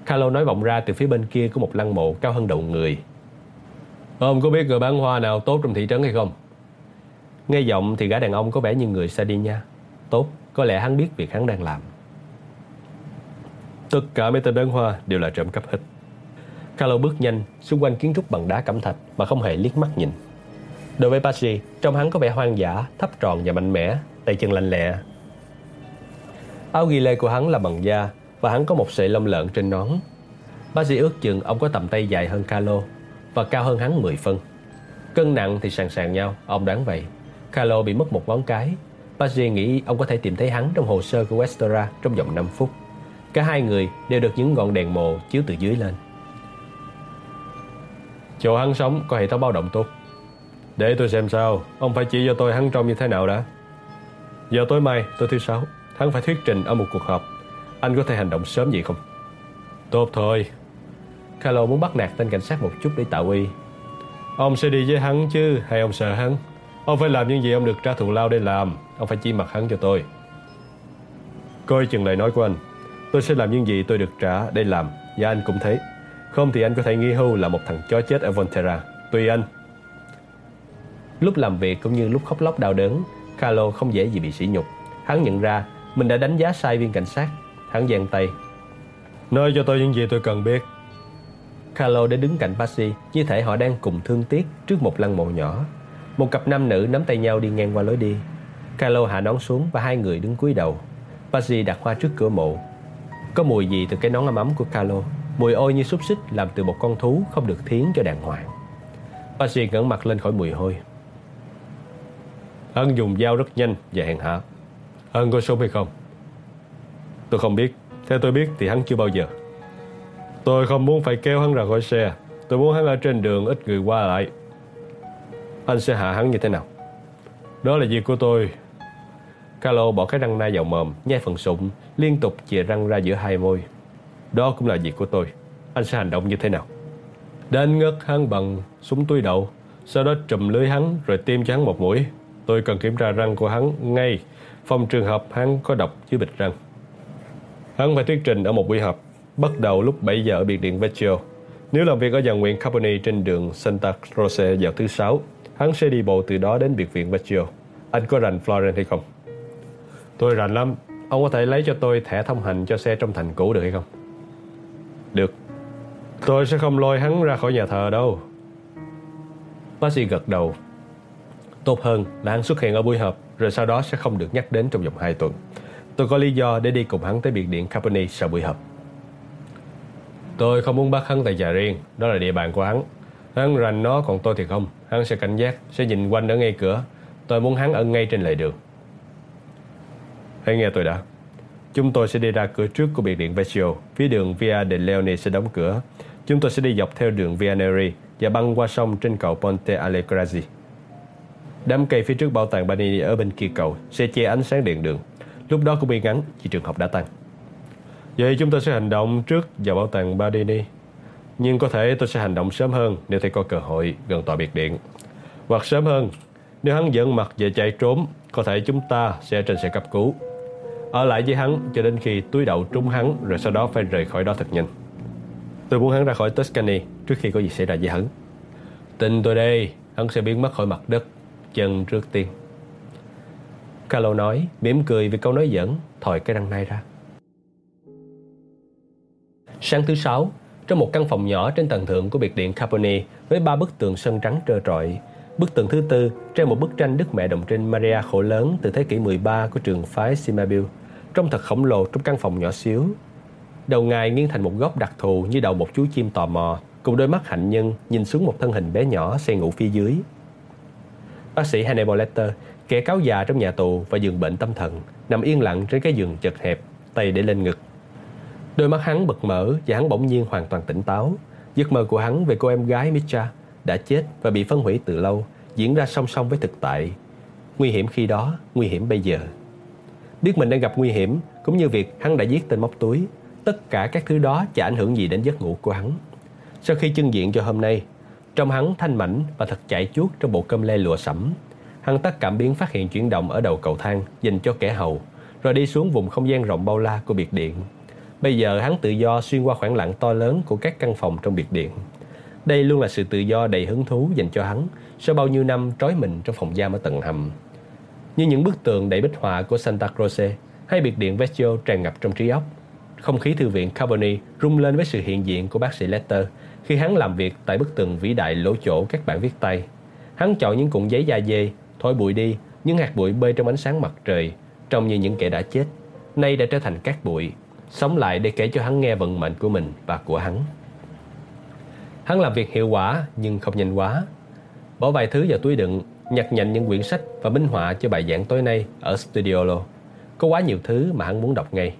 Carlo nói vọng ra từ phía bên kia có một lăng mộ cao hơn đầu người. Ông có biết người bán hoa nào tốt trong thị trấn hay không? Nghe giọng thì gã đàn ông có vẻ như người Sardinia. Tốt, có lẽ hắn biết việc hắn đang làm. Tất cả mấy tên bán hoa đều là trộm cắp hết. Carlo bước nhanh xung quanh kiến trúc bằng đá cẩm thạch mà không hề liếc mắt nhìn. Đối với Pachi, trong hắn có vẻ hoang dã, thấp tròn và mạnh mẽ, tay chân lanh lẹ. Áo ghi lê của hắn là bằng da và hắn có một sợi lông lợn trên nón. Pachi ước chừng ông có tầm tay dài hơn Carlo và cao hơn hắn 10 phân. Cân nặng thì sàn sàn nhau, ông đoán vậy. Carlo bị mất một ngón cái. Pachi nghĩ ông có thể tìm thấy hắn trong hồ sơ của Westora trong vòng 5 phút. Cả hai người đều được những ngọn đèn mồ chiếu từ dưới lên. Chỗ hắn sống có hệ thống báo động tốt. Để tôi xem sao, Ông phải chỉ cho tôi hắn trông như thế nào đã. Giờ tối mai tôi thứ sáu, Hắn phải thuyết trình ở một cuộc họp. Anh có thể hành động sớm vậy không? Tốt thôi. Carlo muốn bắt nạt tên cảnh sát một chút để tạo uy. Ông sẽ đi với hắn chứ, Hay ông sợ hắn? Ông phải làm những gì ông được trả thù lao để làm. Ông phải chỉ mặt hắn cho tôi. Coi chừng lời nói của anh. Tôi sẽ làm những gì tôi được trả để làm. Và anh cũng thấy không thì anh có thể nghi hưu là một thằng chó chết ở Volterra. Tùy anh. Lúc làm việc cũng như lúc khóc lóc đau đớn, Carlo không dễ gì bị sỉ nhục. Hắn nhận ra mình đã đánh giá sai viên cảnh sát. Hắn giang tay. Nói cho tôi những gì tôi cần biết. Carlo đã đứng cạnh Patsy như thể họ đang cùng thương tiếc trước một lăng mộ nhỏ. Một cặp nam nữ nắm tay nhau đi ngang qua lối đi. Carlo hạ nón xuống và hai người đứng cúi đầu. Patsy đặt hoa trước cửa mộ. Có mùi gì từ cái nón ấm ấm của Carlo Mùi ôi như xúc xích làm từ một con thú không được thiến cho đàng hoàng. Bác ngẩng mặt lên khỏi mùi hôi. Hắn dùng dao rất nhanh và hẹn hạ. Hắn có súng hay không? Tôi không biết. Theo tôi biết thì hắn chưa bao giờ. Tôi không muốn phải kéo hắn ra khỏi xe. Tôi muốn hắn ở trên đường ít người qua lại. Anh sẽ hạ hắn như thế nào? Đó là việc của tôi. Carlo bỏ cái răng nai vào mồm, nhai phần sụn, liên tục chìa răng ra giữa hai môi. Đó cũng là việc của tôi. Anh sẽ hành động như thế nào? Đến ngất hắn bằng súng túi đậu Sau đó trùm lưới hắn rồi tiêm cho hắn một mũi. Tôi cần kiểm tra răng của hắn ngay, Phòng trường hợp hắn có độc dưới bịch răng. Hắn phải thuyết trình ở một buổi họp, Bắt đầu lúc 7 giờ ở biệt điện Vecchio. Nếu làm việc ở dàn nguyện Carboni trên đường Santa Croce vào thứ sáu, Hắn sẽ đi bộ từ đó đến biệt viện Vecchio. Anh có rành Florence hay không? Tôi rành lắm. Ông có thể lấy cho tôi thẻ thông hành cho xe trong thành cũ được hay không? Được. Tôi sẽ không lôi hắn ra khỏi nhà thờ đâu. Bác sĩ gật đầu. Tốt hơn là hắn xuất hiện ở buổi họp Rồi sau đó sẽ không được nhắc đến trong vòng 2 tuần. Tôi có lý do để đi cùng hắn tới biệt điện Capone sau buổi họp. Tôi không muốn bắt hắn tại nhà riêng Đó là địa bàn của hắn. Hắn rành nó còn tôi thì không. Hắn sẽ cảnh giác, sẽ nhìn quanh ở ngay cửa. Tôi muốn hắn ở ngay trên lề đường. Hãy nghe tôi đã. Chúng tôi sẽ đi ra cửa trước của biệt điện Vecchio, phía đường Via de Leone sẽ đóng cửa. Chúng tôi sẽ đi dọc theo đường Via Neri và băng qua sông trên cầu Ponte Allegrazi. Đám cây phía trước bảo tàng Banini ở bên kia cầu sẽ che ánh sáng điện đường. Lúc đó cũng bị ngắn chỉ trường học đã tăng. Vậy chúng tôi sẽ hành động trước vào bảo tàng Badini. Nhưng có thể tôi sẽ hành động sớm hơn nếu thấy có cơ hội gần tòa biệt điện. Hoặc sớm hơn, nếu hắn giận mặt và chạy trốn, có thể chúng ta sẽ trên xe cấp cứu ở lại với hắn cho đến khi túi đậu trúng hắn rồi sau đó phải rời khỏi đó thật nhanh. Tôi muốn hắn ra khỏi Tuscany trước khi có gì xảy ra với hắn. Tin tôi đây, hắn sẽ biến mất khỏi mặt đất, chân trước tiên. Carlo nói, mỉm cười vì câu nói giỡn, thòi cái răng nai ra. Sáng thứ sáu, trong một căn phòng nhỏ trên tầng thượng của biệt điện Capone với ba bức tường sân trắng trơ trọi. Bức tường thứ tư treo một bức tranh Đức Mẹ Đồng Trinh Maria khổ lớn từ thế kỷ 13 của trường phái Simabil, trông thật khổng lồ trong căn phòng nhỏ xíu. Đầu ngài nghiêng thành một góc đặc thù như đầu một chú chim tò mò, cùng đôi mắt hạnh nhân nhìn xuống một thân hình bé nhỏ xe ngủ phía dưới. Bác sĩ Hannibal Lecter, kẻ cáo già trong nhà tù và giường bệnh tâm thần, nằm yên lặng trên cái giường chật hẹp, tay để lên ngực, Đôi mắt hắn bật mở và hắn bỗng nhiên hoàn toàn tỉnh táo. Giấc mơ của hắn về cô em gái Micha đã chết và bị phân hủy từ lâu diễn ra song song với thực tại. Nguy hiểm khi đó, nguy hiểm bây giờ. Biết mình đang gặp nguy hiểm cũng như việc hắn đã giết tên móc túi. Tất cả các thứ đó chả ảnh hưởng gì đến giấc ngủ của hắn. Sau khi chân diện cho hôm nay, trong hắn thanh mảnh và thật chạy chuốt trong bộ cơm lê lụa sẫm. Hắn tắt cảm biến phát hiện chuyển động ở đầu cầu thang dành cho kẻ hầu, rồi đi xuống vùng không gian rộng bao la của biệt điện Bây giờ hắn tự do xuyên qua khoảng lặng to lớn của các căn phòng trong biệt điện. Đây luôn là sự tự do đầy hứng thú dành cho hắn sau bao nhiêu năm trói mình trong phòng giam ở tầng hầm. Như những bức tường đầy bích họa của Santa Croce hay biệt điện Vecchio tràn ngập trong trí óc. Không khí thư viện Carboni rung lên với sự hiện diện của bác sĩ Letter khi hắn làm việc tại bức tường vĩ đại lỗ chỗ các bản viết tay. Hắn chọn những cuộn giấy da dê, thổi bụi đi, những hạt bụi bơi trong ánh sáng mặt trời, trông như những kẻ đã chết, nay đã trở thành cát bụi, sống lại để kể cho hắn nghe vận mệnh của mình và của hắn. Hắn làm việc hiệu quả nhưng không nhanh quá. Bỏ vài thứ vào túi đựng, nhặt nhạnh những quyển sách và minh họa cho bài giảng tối nay ở Studiolo. Có quá nhiều thứ mà hắn muốn đọc ngay.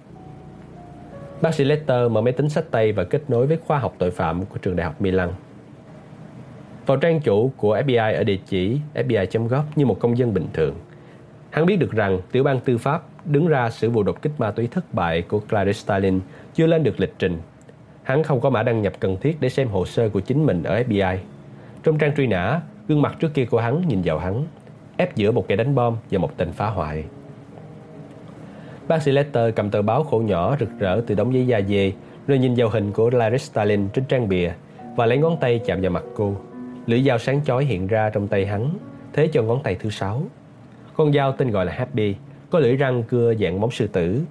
Bác sĩ Lester mở máy tính sách tay và kết nối với khoa học tội phạm của trường đại học Milan. Vào trang chủ của FBI ở địa chỉ fbi.gov như một công dân bình thường. Hắn biết được rằng tiểu bang tư pháp đứng ra xử vụ đột kích ma túy thất bại của Clarice Stalin chưa lên được lịch trình. Hắn không có mã đăng nhập cần thiết để xem hồ sơ của chính mình ở FBI. Trong trang truy nã, gương mặt trước kia của hắn nhìn vào hắn, ép giữa một kẻ đánh bom và một tên phá hoại. Bác sĩ Letter cầm tờ báo khổ nhỏ rực rỡ từ đống giấy da dê, rồi nhìn vào hình của Larry Stalin trên trang bìa và lấy ngón tay chạm vào mặt cô. Lưỡi dao sáng chói hiện ra trong tay hắn, thế cho ngón tay thứ sáu. Con dao tên gọi là Happy có lưỡi răng cưa dạng móng sư tử.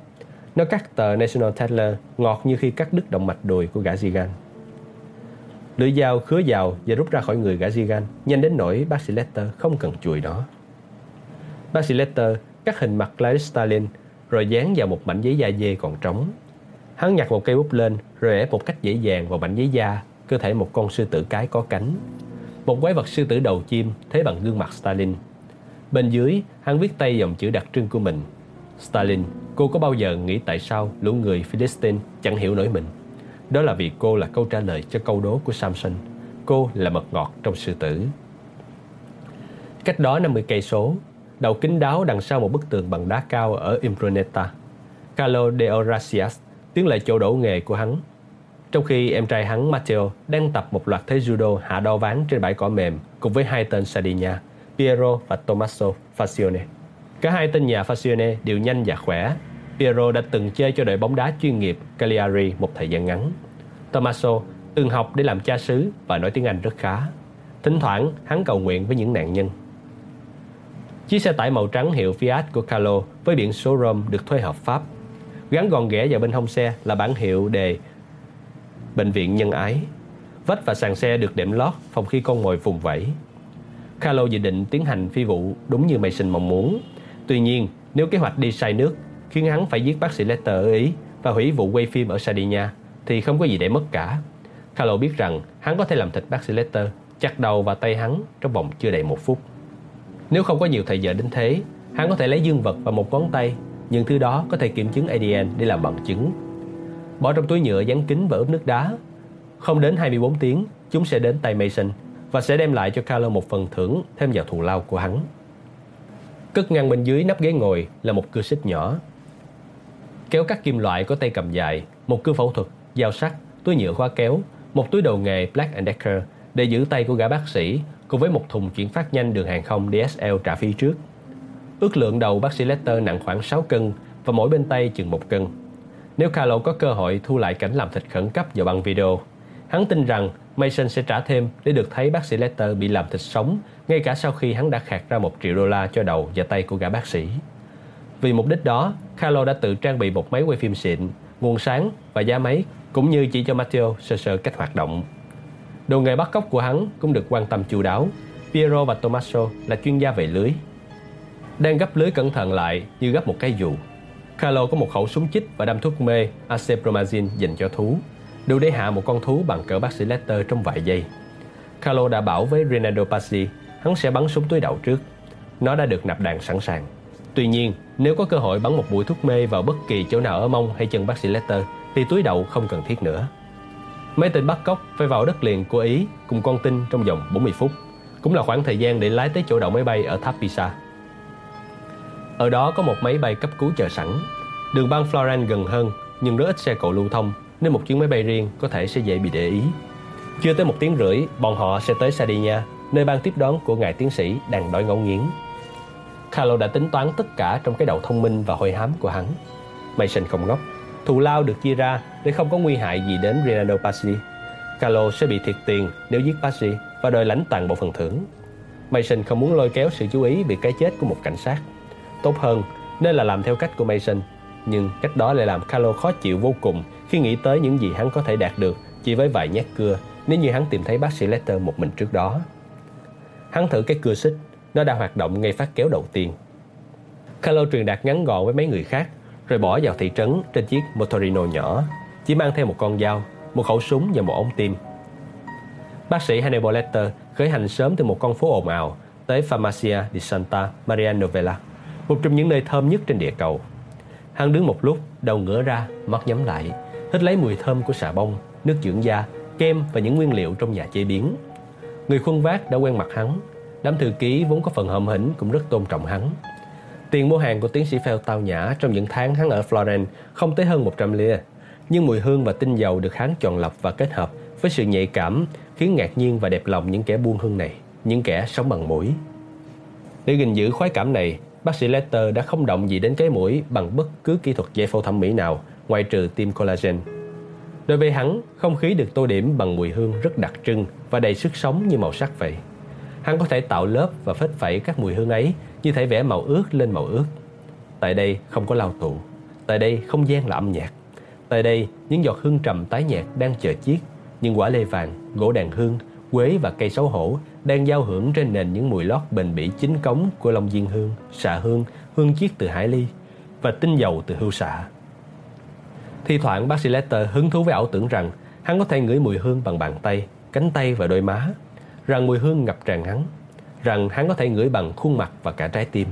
Nó cắt tờ National Tatler ngọt như khi cắt đứt động mạch đùi của gã Zigan. Lưỡi dao khứa vào và rút ra khỏi người gã Zigan, nhanh đến nỗi bác sĩ Letter không cần chùi nó. Bác sĩ Letter cắt hình mặt Clarice Stalin rồi dán vào một mảnh giấy da dê còn trống. Hắn nhặt một cây bút lên rồi ép một cách dễ dàng vào mảnh giấy da cơ thể một con sư tử cái có cánh. Một quái vật sư tử đầu chim thế bằng gương mặt Stalin Bên dưới, hắn viết tay dòng chữ đặc trưng của mình. Stalin, cô có bao giờ nghĩ tại sao lũ người Philistine chẳng hiểu nổi mình? Đó là vì cô là câu trả lời cho câu đố của Samson. Cô là mật ngọt trong sư tử. Cách đó 50 cây số, đầu kính đáo đằng sau một bức tường bằng đá cao ở Impruneta. Carlo de Horacias tiến lại chỗ đổ nghề của hắn. Trong khi em trai hắn Matteo đang tập một loạt thế judo hạ đo ván trên bãi cỏ mềm cùng với hai tên Sardinia Piero và Tommaso Facione. Cả hai tên nhà Facione đều nhanh và khỏe. Piero đã từng chơi cho đội bóng đá chuyên nghiệp Cagliari một thời gian ngắn. Tommaso từng học để làm cha xứ và nói tiếng Anh rất khá. Thỉnh thoảng, hắn cầu nguyện với những nạn nhân. Chiếc xe tải màu trắng hiệu Fiat của Carlo với biển số Rome được thuê hợp pháp. Gắn gọn ghẽ vào bên hông xe là bản hiệu đề Bệnh viện Nhân Ái. Vách và sàn xe được đệm lót phòng khi con mồi vùng vẫy. Carlo dự định tiến hành phi vụ đúng như Mason mong muốn. Tuy nhiên, nếu kế hoạch đi sai nước khiến hắn phải giết bác sĩ Lester ở Ý và hủy vụ quay phim ở Sardinia thì không có gì để mất cả. Carlo biết rằng hắn có thể làm thịt bác sĩ Lester, chặt đầu và tay hắn trong vòng chưa đầy một phút. Nếu không có nhiều thời giờ đến thế, hắn có thể lấy dương vật và một ngón tay, nhưng thứ đó có thể kiểm chứng ADN để làm bằng chứng. Bỏ trong túi nhựa dán kính và ướp nước đá. Không đến 24 tiếng, chúng sẽ đến tay Mason và sẽ đem lại cho Carlo một phần thưởng thêm vào thù lao của hắn. Cất ngăn bên dưới nắp ghế ngồi là một cửa xích nhỏ. Kéo cắt kim loại có tay cầm dài, một cưa phẫu thuật, dao sắt, túi nhựa khóa kéo, một túi đầu nghề Black Decker để giữ tay của gã bác sĩ cùng với một thùng chuyển phát nhanh đường hàng không DSL trả phí trước. Ước lượng đầu bác sĩ Lester nặng khoảng 6 cân và mỗi bên tay chừng một cân. Nếu Carlo có cơ hội thu lại cảnh làm thịt khẩn cấp vào băng video, Hắn tin rằng Mason sẽ trả thêm để được thấy bác sĩ Letter bị làm thịt sống ngay cả sau khi hắn đã khạc ra một triệu đô la cho đầu và tay của gã bác sĩ. Vì mục đích đó, Carlo đã tự trang bị một máy quay phim xịn, nguồn sáng và giá máy cũng như chỉ cho Matteo sơ sơ cách hoạt động. Đồ nghề bắt cóc của hắn cũng được quan tâm chu đáo. Piero và Tommaso là chuyên gia về lưới. Đang gấp lưới cẩn thận lại như gấp một cái dù. Carlo có một khẩu súng chích và đâm thuốc mê acepromazine dành cho thú, đủ để hạ một con thú bằng cỡ bác sĩ Letter trong vài giây. Carlo đã bảo với Rinaldo Pazzi hắn sẽ bắn súng túi đậu trước. Nó đã được nạp đạn sẵn sàng. Tuy nhiên, nếu có cơ hội bắn một mũi thuốc mê vào bất kỳ chỗ nào ở mông hay chân bác sĩ Letter, thì túi đậu không cần thiết nữa. máy tên bắt cóc phải vào đất liền của Ý cùng con tin trong vòng 40 phút, cũng là khoảng thời gian để lái tới chỗ đậu máy bay ở tháp Pisa. Ở đó có một máy bay cấp cứu chờ sẵn. Đường băng Florence gần hơn, nhưng rất ít xe cộ lưu thông, nên một chuyến máy bay riêng có thể sẽ dễ bị để ý. Chưa tới một tiếng rưỡi, bọn họ sẽ tới Sardinia, nơi ban tiếp đón của ngài tiến sĩ đang đói ngấu nghiến. Carlo đã tính toán tất cả trong cái đầu thông minh và hôi hám của hắn. Mason không ngốc. Thù lao được chia ra để không có nguy hại gì đến Rinaldo Pazzi. Carlo sẽ bị thiệt tiền nếu giết Pazzi và đòi lãnh toàn bộ phần thưởng. Mason không muốn lôi kéo sự chú ý bị cái chết của một cảnh sát. Tốt hơn nên là làm theo cách của Mason, nhưng cách đó lại làm Carlo khó chịu vô cùng khi nghĩ tới những gì hắn có thể đạt được chỉ với vài nhát cưa nếu như hắn tìm thấy bác sĩ Letter một mình trước đó. Hắn thử cái cưa xích, nó đã hoạt động ngay phát kéo đầu tiên. Carlo truyền đạt ngắn gọn với mấy người khác, rồi bỏ vào thị trấn trên chiếc Motorino nhỏ, chỉ mang theo một con dao, một khẩu súng và một ống tim. Bác sĩ Hannibal Lecter khởi hành sớm từ một con phố ồn ào tới Farmacia di Santa Maria Novella, một trong những nơi thơm nhất trên địa cầu. Hắn đứng một lúc, đầu ngửa ra, mắt nhắm lại, hít lấy mùi thơm của xà bông, nước dưỡng da, kem và những nguyên liệu trong nhà chế biến. Người khuân vác đã quen mặt hắn, đám thư ký vốn có phần hậm hĩnh cũng rất tôn trọng hắn. Tiền mua hàng của tiến sĩ Phèo tao nhã trong những tháng hắn ở Florence không tới hơn 100 lia, nhưng mùi hương và tinh dầu được hắn chọn lọc và kết hợp với sự nhạy cảm khiến ngạc nhiên và đẹp lòng những kẻ buôn hương này, những kẻ sống bằng mũi. Để gìn giữ khoái cảm này, bác sĩ Lester đã không động gì đến cái mũi bằng bất cứ kỹ thuật giải phẫu thẩm mỹ nào ngoại trừ tiêm collagen. Đối với hắn, không khí được tô điểm bằng mùi hương rất đặc trưng và đầy sức sống như màu sắc vậy. Hắn có thể tạo lớp và phết phẩy các mùi hương ấy như thể vẽ màu ướt lên màu ướt. Tại đây không có lao tụ, tại đây không gian là âm nhạc. Tại đây, những giọt hương trầm tái nhạt đang chờ chiết, những quả lê vàng, gỗ đàn hương, quế và cây xấu hổ đang giao hưởng trên nền những mùi lót bền bỉ chính cống của Long Diên hương, xạ hương, hương chiết từ hải ly và tinh dầu từ hưu xạ. Thi thoảng bác sĩ Lester hứng thú với ảo tưởng rằng hắn có thể ngửi mùi hương bằng bàn tay, cánh tay và đôi má, rằng mùi hương ngập tràn hắn, rằng hắn có thể ngửi bằng khuôn mặt và cả trái tim.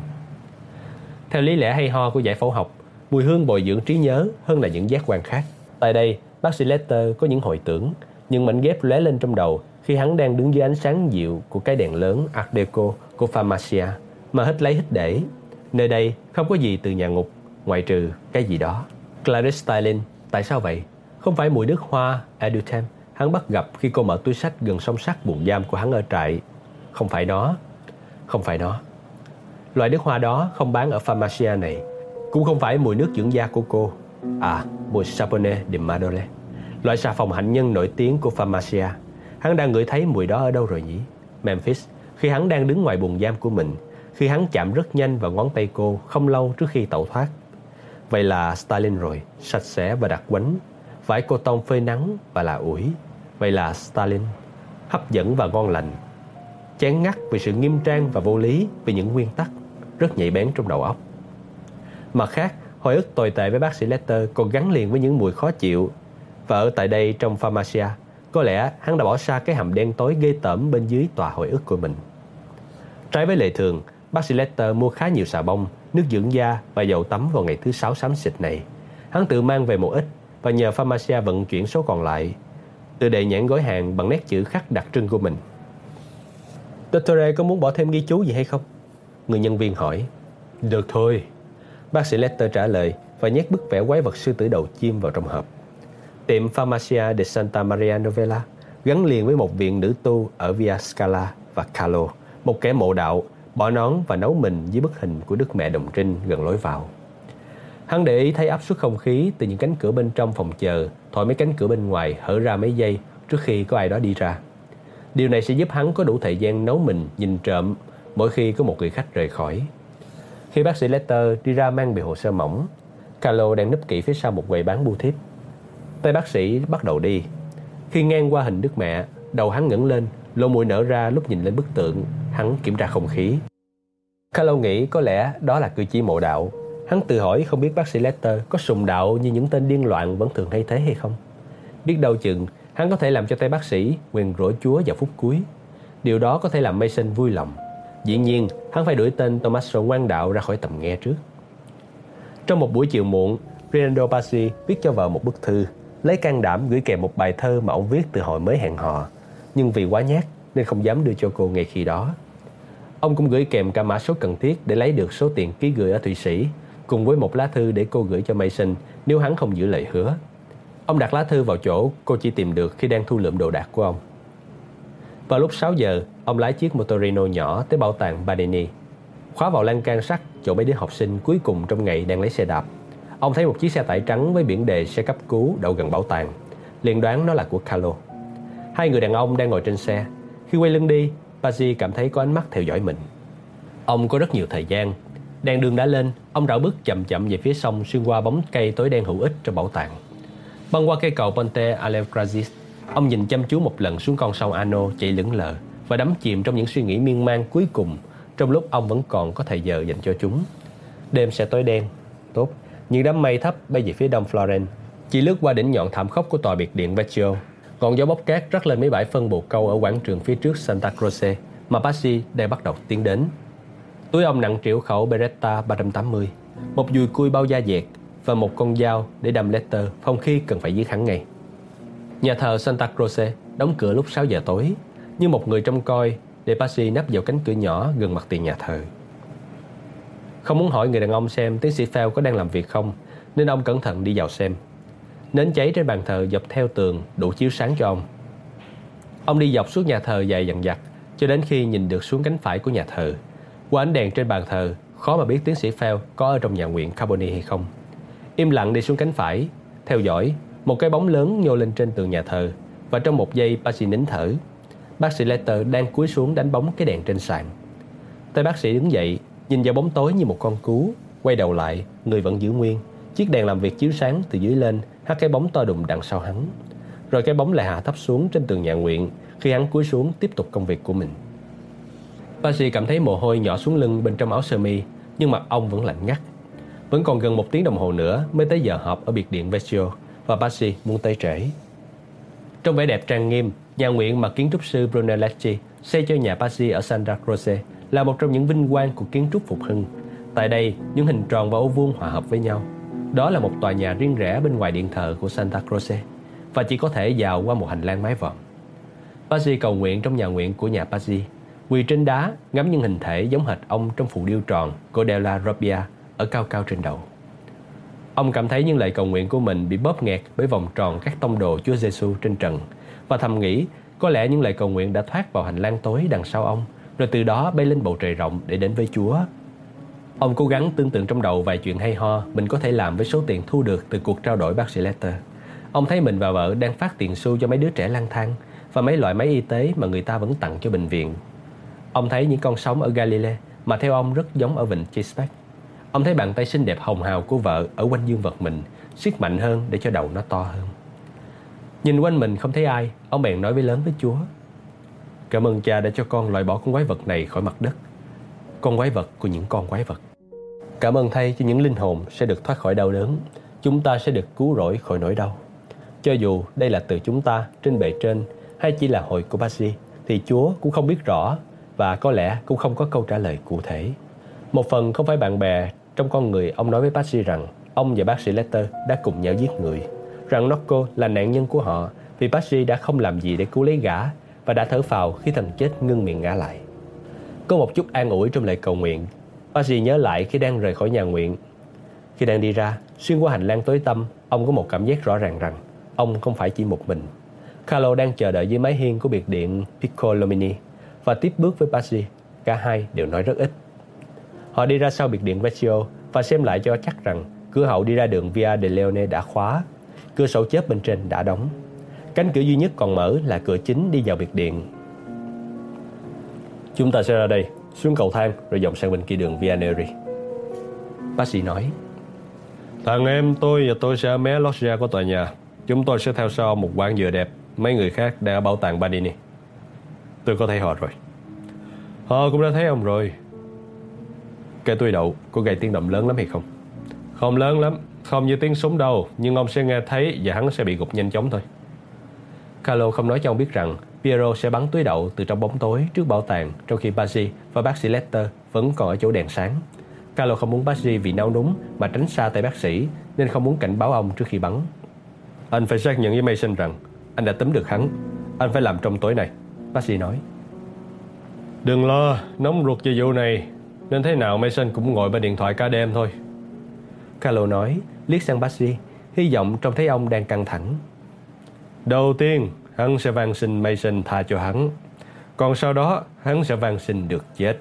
Theo lý lẽ hay ho của giải phẫu học, mùi hương bồi dưỡng trí nhớ hơn là những giác quan khác. Tại đây, bác sĩ Lester có những hồi tưởng, những mảnh ghép lóe lên trong đầu khi hắn đang đứng dưới ánh sáng dịu của cái đèn lớn Art Deco của Pharmacia mà hít lấy hít để. Nơi đây không có gì từ nhà ngục, ngoại trừ cái gì đó. Clarice Starling, tại sao vậy? Không phải mùi nước hoa Edutem hắn bắt gặp khi cô mở túi sách gần song sắt buồng giam của hắn ở trại. Không phải nó. Không phải nó. Loại nước hoa đó không bán ở Pharmacia này. Cũng không phải mùi nước dưỡng da của cô. À, mùi Sapone de Madole. Loại xà phòng hạnh nhân nổi tiếng của Pharmacia. Hắn đang ngửi thấy mùi đó ở đâu rồi nhỉ? Memphis, khi hắn đang đứng ngoài buồng giam của mình, khi hắn chạm rất nhanh vào ngón tay cô không lâu trước khi tẩu thoát. Vậy là Stalin rồi, sạch sẽ và đặc quánh, vải cô tông phơi nắng và là ủi. Vậy là Stalin, hấp dẫn và ngon lành. Chán ngắt vì sự nghiêm trang và vô lý vì những nguyên tắc, rất nhạy bén trong đầu óc. Mặt khác, hồi ức tồi tệ với bác sĩ Letter còn gắn liền với những mùi khó chịu. Và ở tại đây trong Pharmacia, có lẽ hắn đã bỏ xa cái hầm đen tối ghê tởm bên dưới tòa hồi ức của mình. Trái với lệ thường, bác sĩ Letter mua khá nhiều xà bông, nước dưỡng da và dầu tắm vào ngày thứ sáu xám xịt này. Hắn tự mang về một ít và nhờ Pharmacia vận chuyển số còn lại. Tự đệ nhãn gói hàng bằng nét chữ khắc đặc trưng của mình. Dottore có muốn bỏ thêm ghi chú gì hay không? Người nhân viên hỏi. Được thôi. Bác sĩ Letter trả lời và nhét bức vẽ quái vật sư tử đầu chim vào trong hộp. Tiệm Farmacia de Santa Maria Novella gắn liền với một viện nữ tu ở Via Scala và Calo, một kẻ mộ đạo, bỏ nón và nấu mình dưới bức hình của Đức Mẹ Đồng Trinh gần lối vào. Hắn để ý thấy áp suất không khí từ những cánh cửa bên trong phòng chờ thổi mấy cánh cửa bên ngoài hở ra mấy giây trước khi có ai đó đi ra. Điều này sẽ giúp hắn có đủ thời gian nấu mình nhìn trộm mỗi khi có một người khách rời khỏi. Khi bác sĩ Letter đi ra mang bị hồ sơ mỏng, Carlo đang núp kỹ phía sau một quầy bán bưu thiếp. Tay bác sĩ bắt đầu đi. Khi ngang qua hình Đức Mẹ, đầu hắn ngẩng lên, lỗ mũi nở ra lúc nhìn lên bức tượng, hắn kiểm tra không khí. Carlo nghĩ có lẽ đó là cư chỉ mộ đạo. Hắn tự hỏi không biết bác sĩ Letter có sùng đạo như những tên điên loạn vẫn thường hay thế hay không. Biết đâu chừng, hắn có thể làm cho tay bác sĩ nguyền rủa Chúa vào phút cuối. Điều đó có thể làm Mason vui lòng. Dĩ nhiên, hắn phải đuổi tên Tommaso ngoan đạo ra khỏi tầm nghe trước. Trong một buổi chiều muộn, Rinaldo pasi viết cho vợ một bức thư, lấy can đảm gửi kèm một bài thơ mà ông viết từ hồi mới hẹn hò, nhưng vì quá nhát nên không dám đưa cho cô ngay khi đó. Ông cũng gửi kèm cả mã số cần thiết để lấy được số tiền ký gửi ở Thụy Sĩ, cùng với một lá thư để cô gửi cho Mason nếu hắn không giữ lời hứa. Ông đặt lá thư vào chỗ cô chỉ tìm được khi đang thu lượm đồ đạc của ông. Vào lúc 6 giờ, ông lái chiếc Motorino nhỏ tới bảo tàng Badeni. Khóa vào lan can sắt chỗ mấy đứa học sinh cuối cùng trong ngày đang lấy xe đạp. Ông thấy một chiếc xe tải trắng với biển đề xe cấp cứu đậu gần bảo tàng. liền đoán nó là của Carlo. Hai người đàn ông đang ngồi trên xe. Khi quay lưng đi, Pazzi cảm thấy có ánh mắt theo dõi mình. Ông có rất nhiều thời gian. Đèn đường đã lên, ông rảo bước chậm chậm về phía sông xuyên qua bóng cây tối đen hữu ích trong bảo tàng. Băng qua cây cầu Ponte Alevrazis, ông nhìn chăm chú một lần xuống con sông Ano chạy lững lờ và đắm chìm trong những suy nghĩ miên man cuối cùng trong lúc ông vẫn còn có thời giờ dành cho chúng. Đêm sẽ tối đen, tốt, những đám mây thấp bay về phía đông Florence. Chỉ lướt qua đỉnh nhọn thảm khốc của tòa biệt điện Vecchio, ngọn gió bốc cát rắc lên mấy bãi phân bồ câu ở quảng trường phía trước Santa Croce mà Bassi đang bắt đầu tiến đến. Túi ông nặng triệu khẩu Beretta 380, một dùi cui bao da dẹt và một con dao để đâm letter phong khi cần phải giết hắn ngay. Nhà thờ Santa Croce đóng cửa lúc 6 giờ tối, như một người trông coi để Passi nắp vào cánh cửa nhỏ gần mặt tiền nhà thờ. Không muốn hỏi người đàn ông xem tiến sĩ fell có đang làm việc không, nên ông cẩn thận đi vào xem. Nến cháy trên bàn thờ dọc theo tường đủ chiếu sáng cho ông. Ông đi dọc suốt nhà thờ dài dằng dặc cho đến khi nhìn được xuống cánh phải của nhà thờ. Qua ánh đèn trên bàn thờ, khó mà biết tiến sĩ Fell có ở trong nhà nguyện Carboni hay không. Im lặng đi xuống cánh phải, theo dõi, một cái bóng lớn nhô lên trên tường nhà thờ và trong một giây Bác sĩ nín thở. Bác sĩ Letter đang cúi xuống đánh bóng cái đèn trên sàn. Tay bác sĩ đứng dậy, nhìn vào bóng tối như một con cú, quay đầu lại, người vẫn giữ nguyên. Chiếc đèn làm việc chiếu sáng từ dưới lên, hắt cái bóng to đùng đằng sau hắn. Rồi cái bóng lại hạ thấp xuống trên tường nhà nguyện khi hắn cúi xuống tiếp tục công việc của mình. Bác cảm thấy mồ hôi nhỏ xuống lưng bên trong áo sơ mi, nhưng mặt ông vẫn lạnh ngắt. Vẫn còn gần một tiếng đồng hồ nữa mới tới giờ họp ở biệt điện Vecchio và Bassi muốn tới trễ. Trong vẻ đẹp trang nghiêm, nhà nguyện mà kiến trúc sư Brunelleschi xây cho nhà Bassi ở Santa Croce là một trong những vinh quang của kiến trúc phục hưng. Tại đây, những hình tròn và ô vuông hòa hợp với nhau. Đó là một tòa nhà riêng rẽ bên ngoài điện thờ của Santa Croce và chỉ có thể vào qua một hành lang mái vòm. Bassi cầu nguyện trong nhà nguyện của nhà Bassi, quỳ trên đá, ngắm những hình thể giống hệt ông trong phù điêu tròn của Della Robbia ở cao cao trên đầu. Ông cảm thấy những lời cầu nguyện của mình bị bóp nghẹt bởi vòng tròn các tông đồ Chúa Giêsu trên trần và thầm nghĩ có lẽ những lời cầu nguyện đã thoát vào hành lang tối đằng sau ông, rồi từ đó bay lên bầu trời rộng để đến với Chúa. Ông cố gắng tưởng tượng trong đầu vài chuyện hay ho mình có thể làm với số tiền thu được từ cuộc trao đổi bác sĩ Letter. Ông thấy mình và vợ đang phát tiền xu cho mấy đứa trẻ lang thang và mấy loại máy y tế mà người ta vẫn tặng cho bệnh viện. Ông thấy những con sóng ở Galilee mà theo ông rất giống ở vịnh Chesapeake. Ông thấy bàn tay xinh đẹp hồng hào của vợ ở quanh dương vật mình, siết mạnh hơn để cho đầu nó to hơn. Nhìn quanh mình không thấy ai, ông bèn nói với lớn với Chúa. Cảm ơn cha đã cho con loại bỏ con quái vật này khỏi mặt đất. Con quái vật của những con quái vật. Cảm ơn thay cho những linh hồn sẽ được thoát khỏi đau đớn. Chúng ta sẽ được cứu rỗi khỏi nỗi đau. Cho dù đây là từ chúng ta trên bề trên hay chỉ là hội của Basi, thì Chúa cũng không biết rõ và có lẽ cũng không có câu trả lời cụ thể. Một phần không phải bạn bè trong con người ông nói với bác sĩ rằng ông và bác sĩ Letter đã cùng nhau giết người, rằng Nocco là nạn nhân của họ vì bác sĩ đã không làm gì để cứu lấy gã và đã thở phào khi thần chết ngưng miệng ngã lại. Có một chút an ủi trong lời cầu nguyện. Bác sĩ nhớ lại khi đang rời khỏi nhà nguyện. Khi đang đi ra, xuyên qua hành lang tối tăm, ông có một cảm giác rõ ràng rằng ông không phải chỉ một mình. Carlo đang chờ đợi dưới mái hiên của biệt điện Piccolomini và tiếp bước với Pazzi. Cả hai đều nói rất ít. Họ đi ra sau biệt điện Vecchio và xem lại cho chắc rằng cửa hậu đi ra đường Via de Leone đã khóa, cửa sổ chớp bên trên đã đóng. Cánh cửa duy nhất còn mở là cửa chính đi vào biệt điện. Chúng ta sẽ ra đây, xuống cầu thang rồi dòng sang bên kia đường Vianeri. Bác sĩ nói. Thằng em tôi và tôi sẽ ở mé loggia của tòa nhà. Chúng tôi sẽ theo sau một quán dừa đẹp. Mấy người khác đang ở bảo tàng Badini. Tôi có thấy họ rồi. Họ cũng đã thấy ông rồi. Cây túi đậu có gây tiếng động lớn lắm hay không? Không lớn lắm, không như tiếng súng đâu, nhưng ông sẽ nghe thấy và hắn sẽ bị gục nhanh chóng thôi. Carlo không nói cho ông biết rằng Piero sẽ bắn túi đậu từ trong bóng tối trước bảo tàng trong khi Bazzi và bác sĩ Lester vẫn còn ở chỗ đèn sáng. Carlo không muốn Bazzi vì nao núng mà tránh xa tay bác sĩ nên không muốn cảnh báo ông trước khi bắn. Anh phải xác nhận với Mason rằng anh đã tóm được hắn. Anh phải làm trong tối này. Bác nói. Đừng lo, nóng ruột về vụ này. Nên thế nào Mason cũng ngồi bên điện thoại cả đêm thôi. Carlo nói, liếc sang Basti, hy vọng trông thấy ông đang căng thẳng. Đầu tiên, hắn sẽ van xin Mason tha cho hắn. Còn sau đó, hắn sẽ van xin được chết.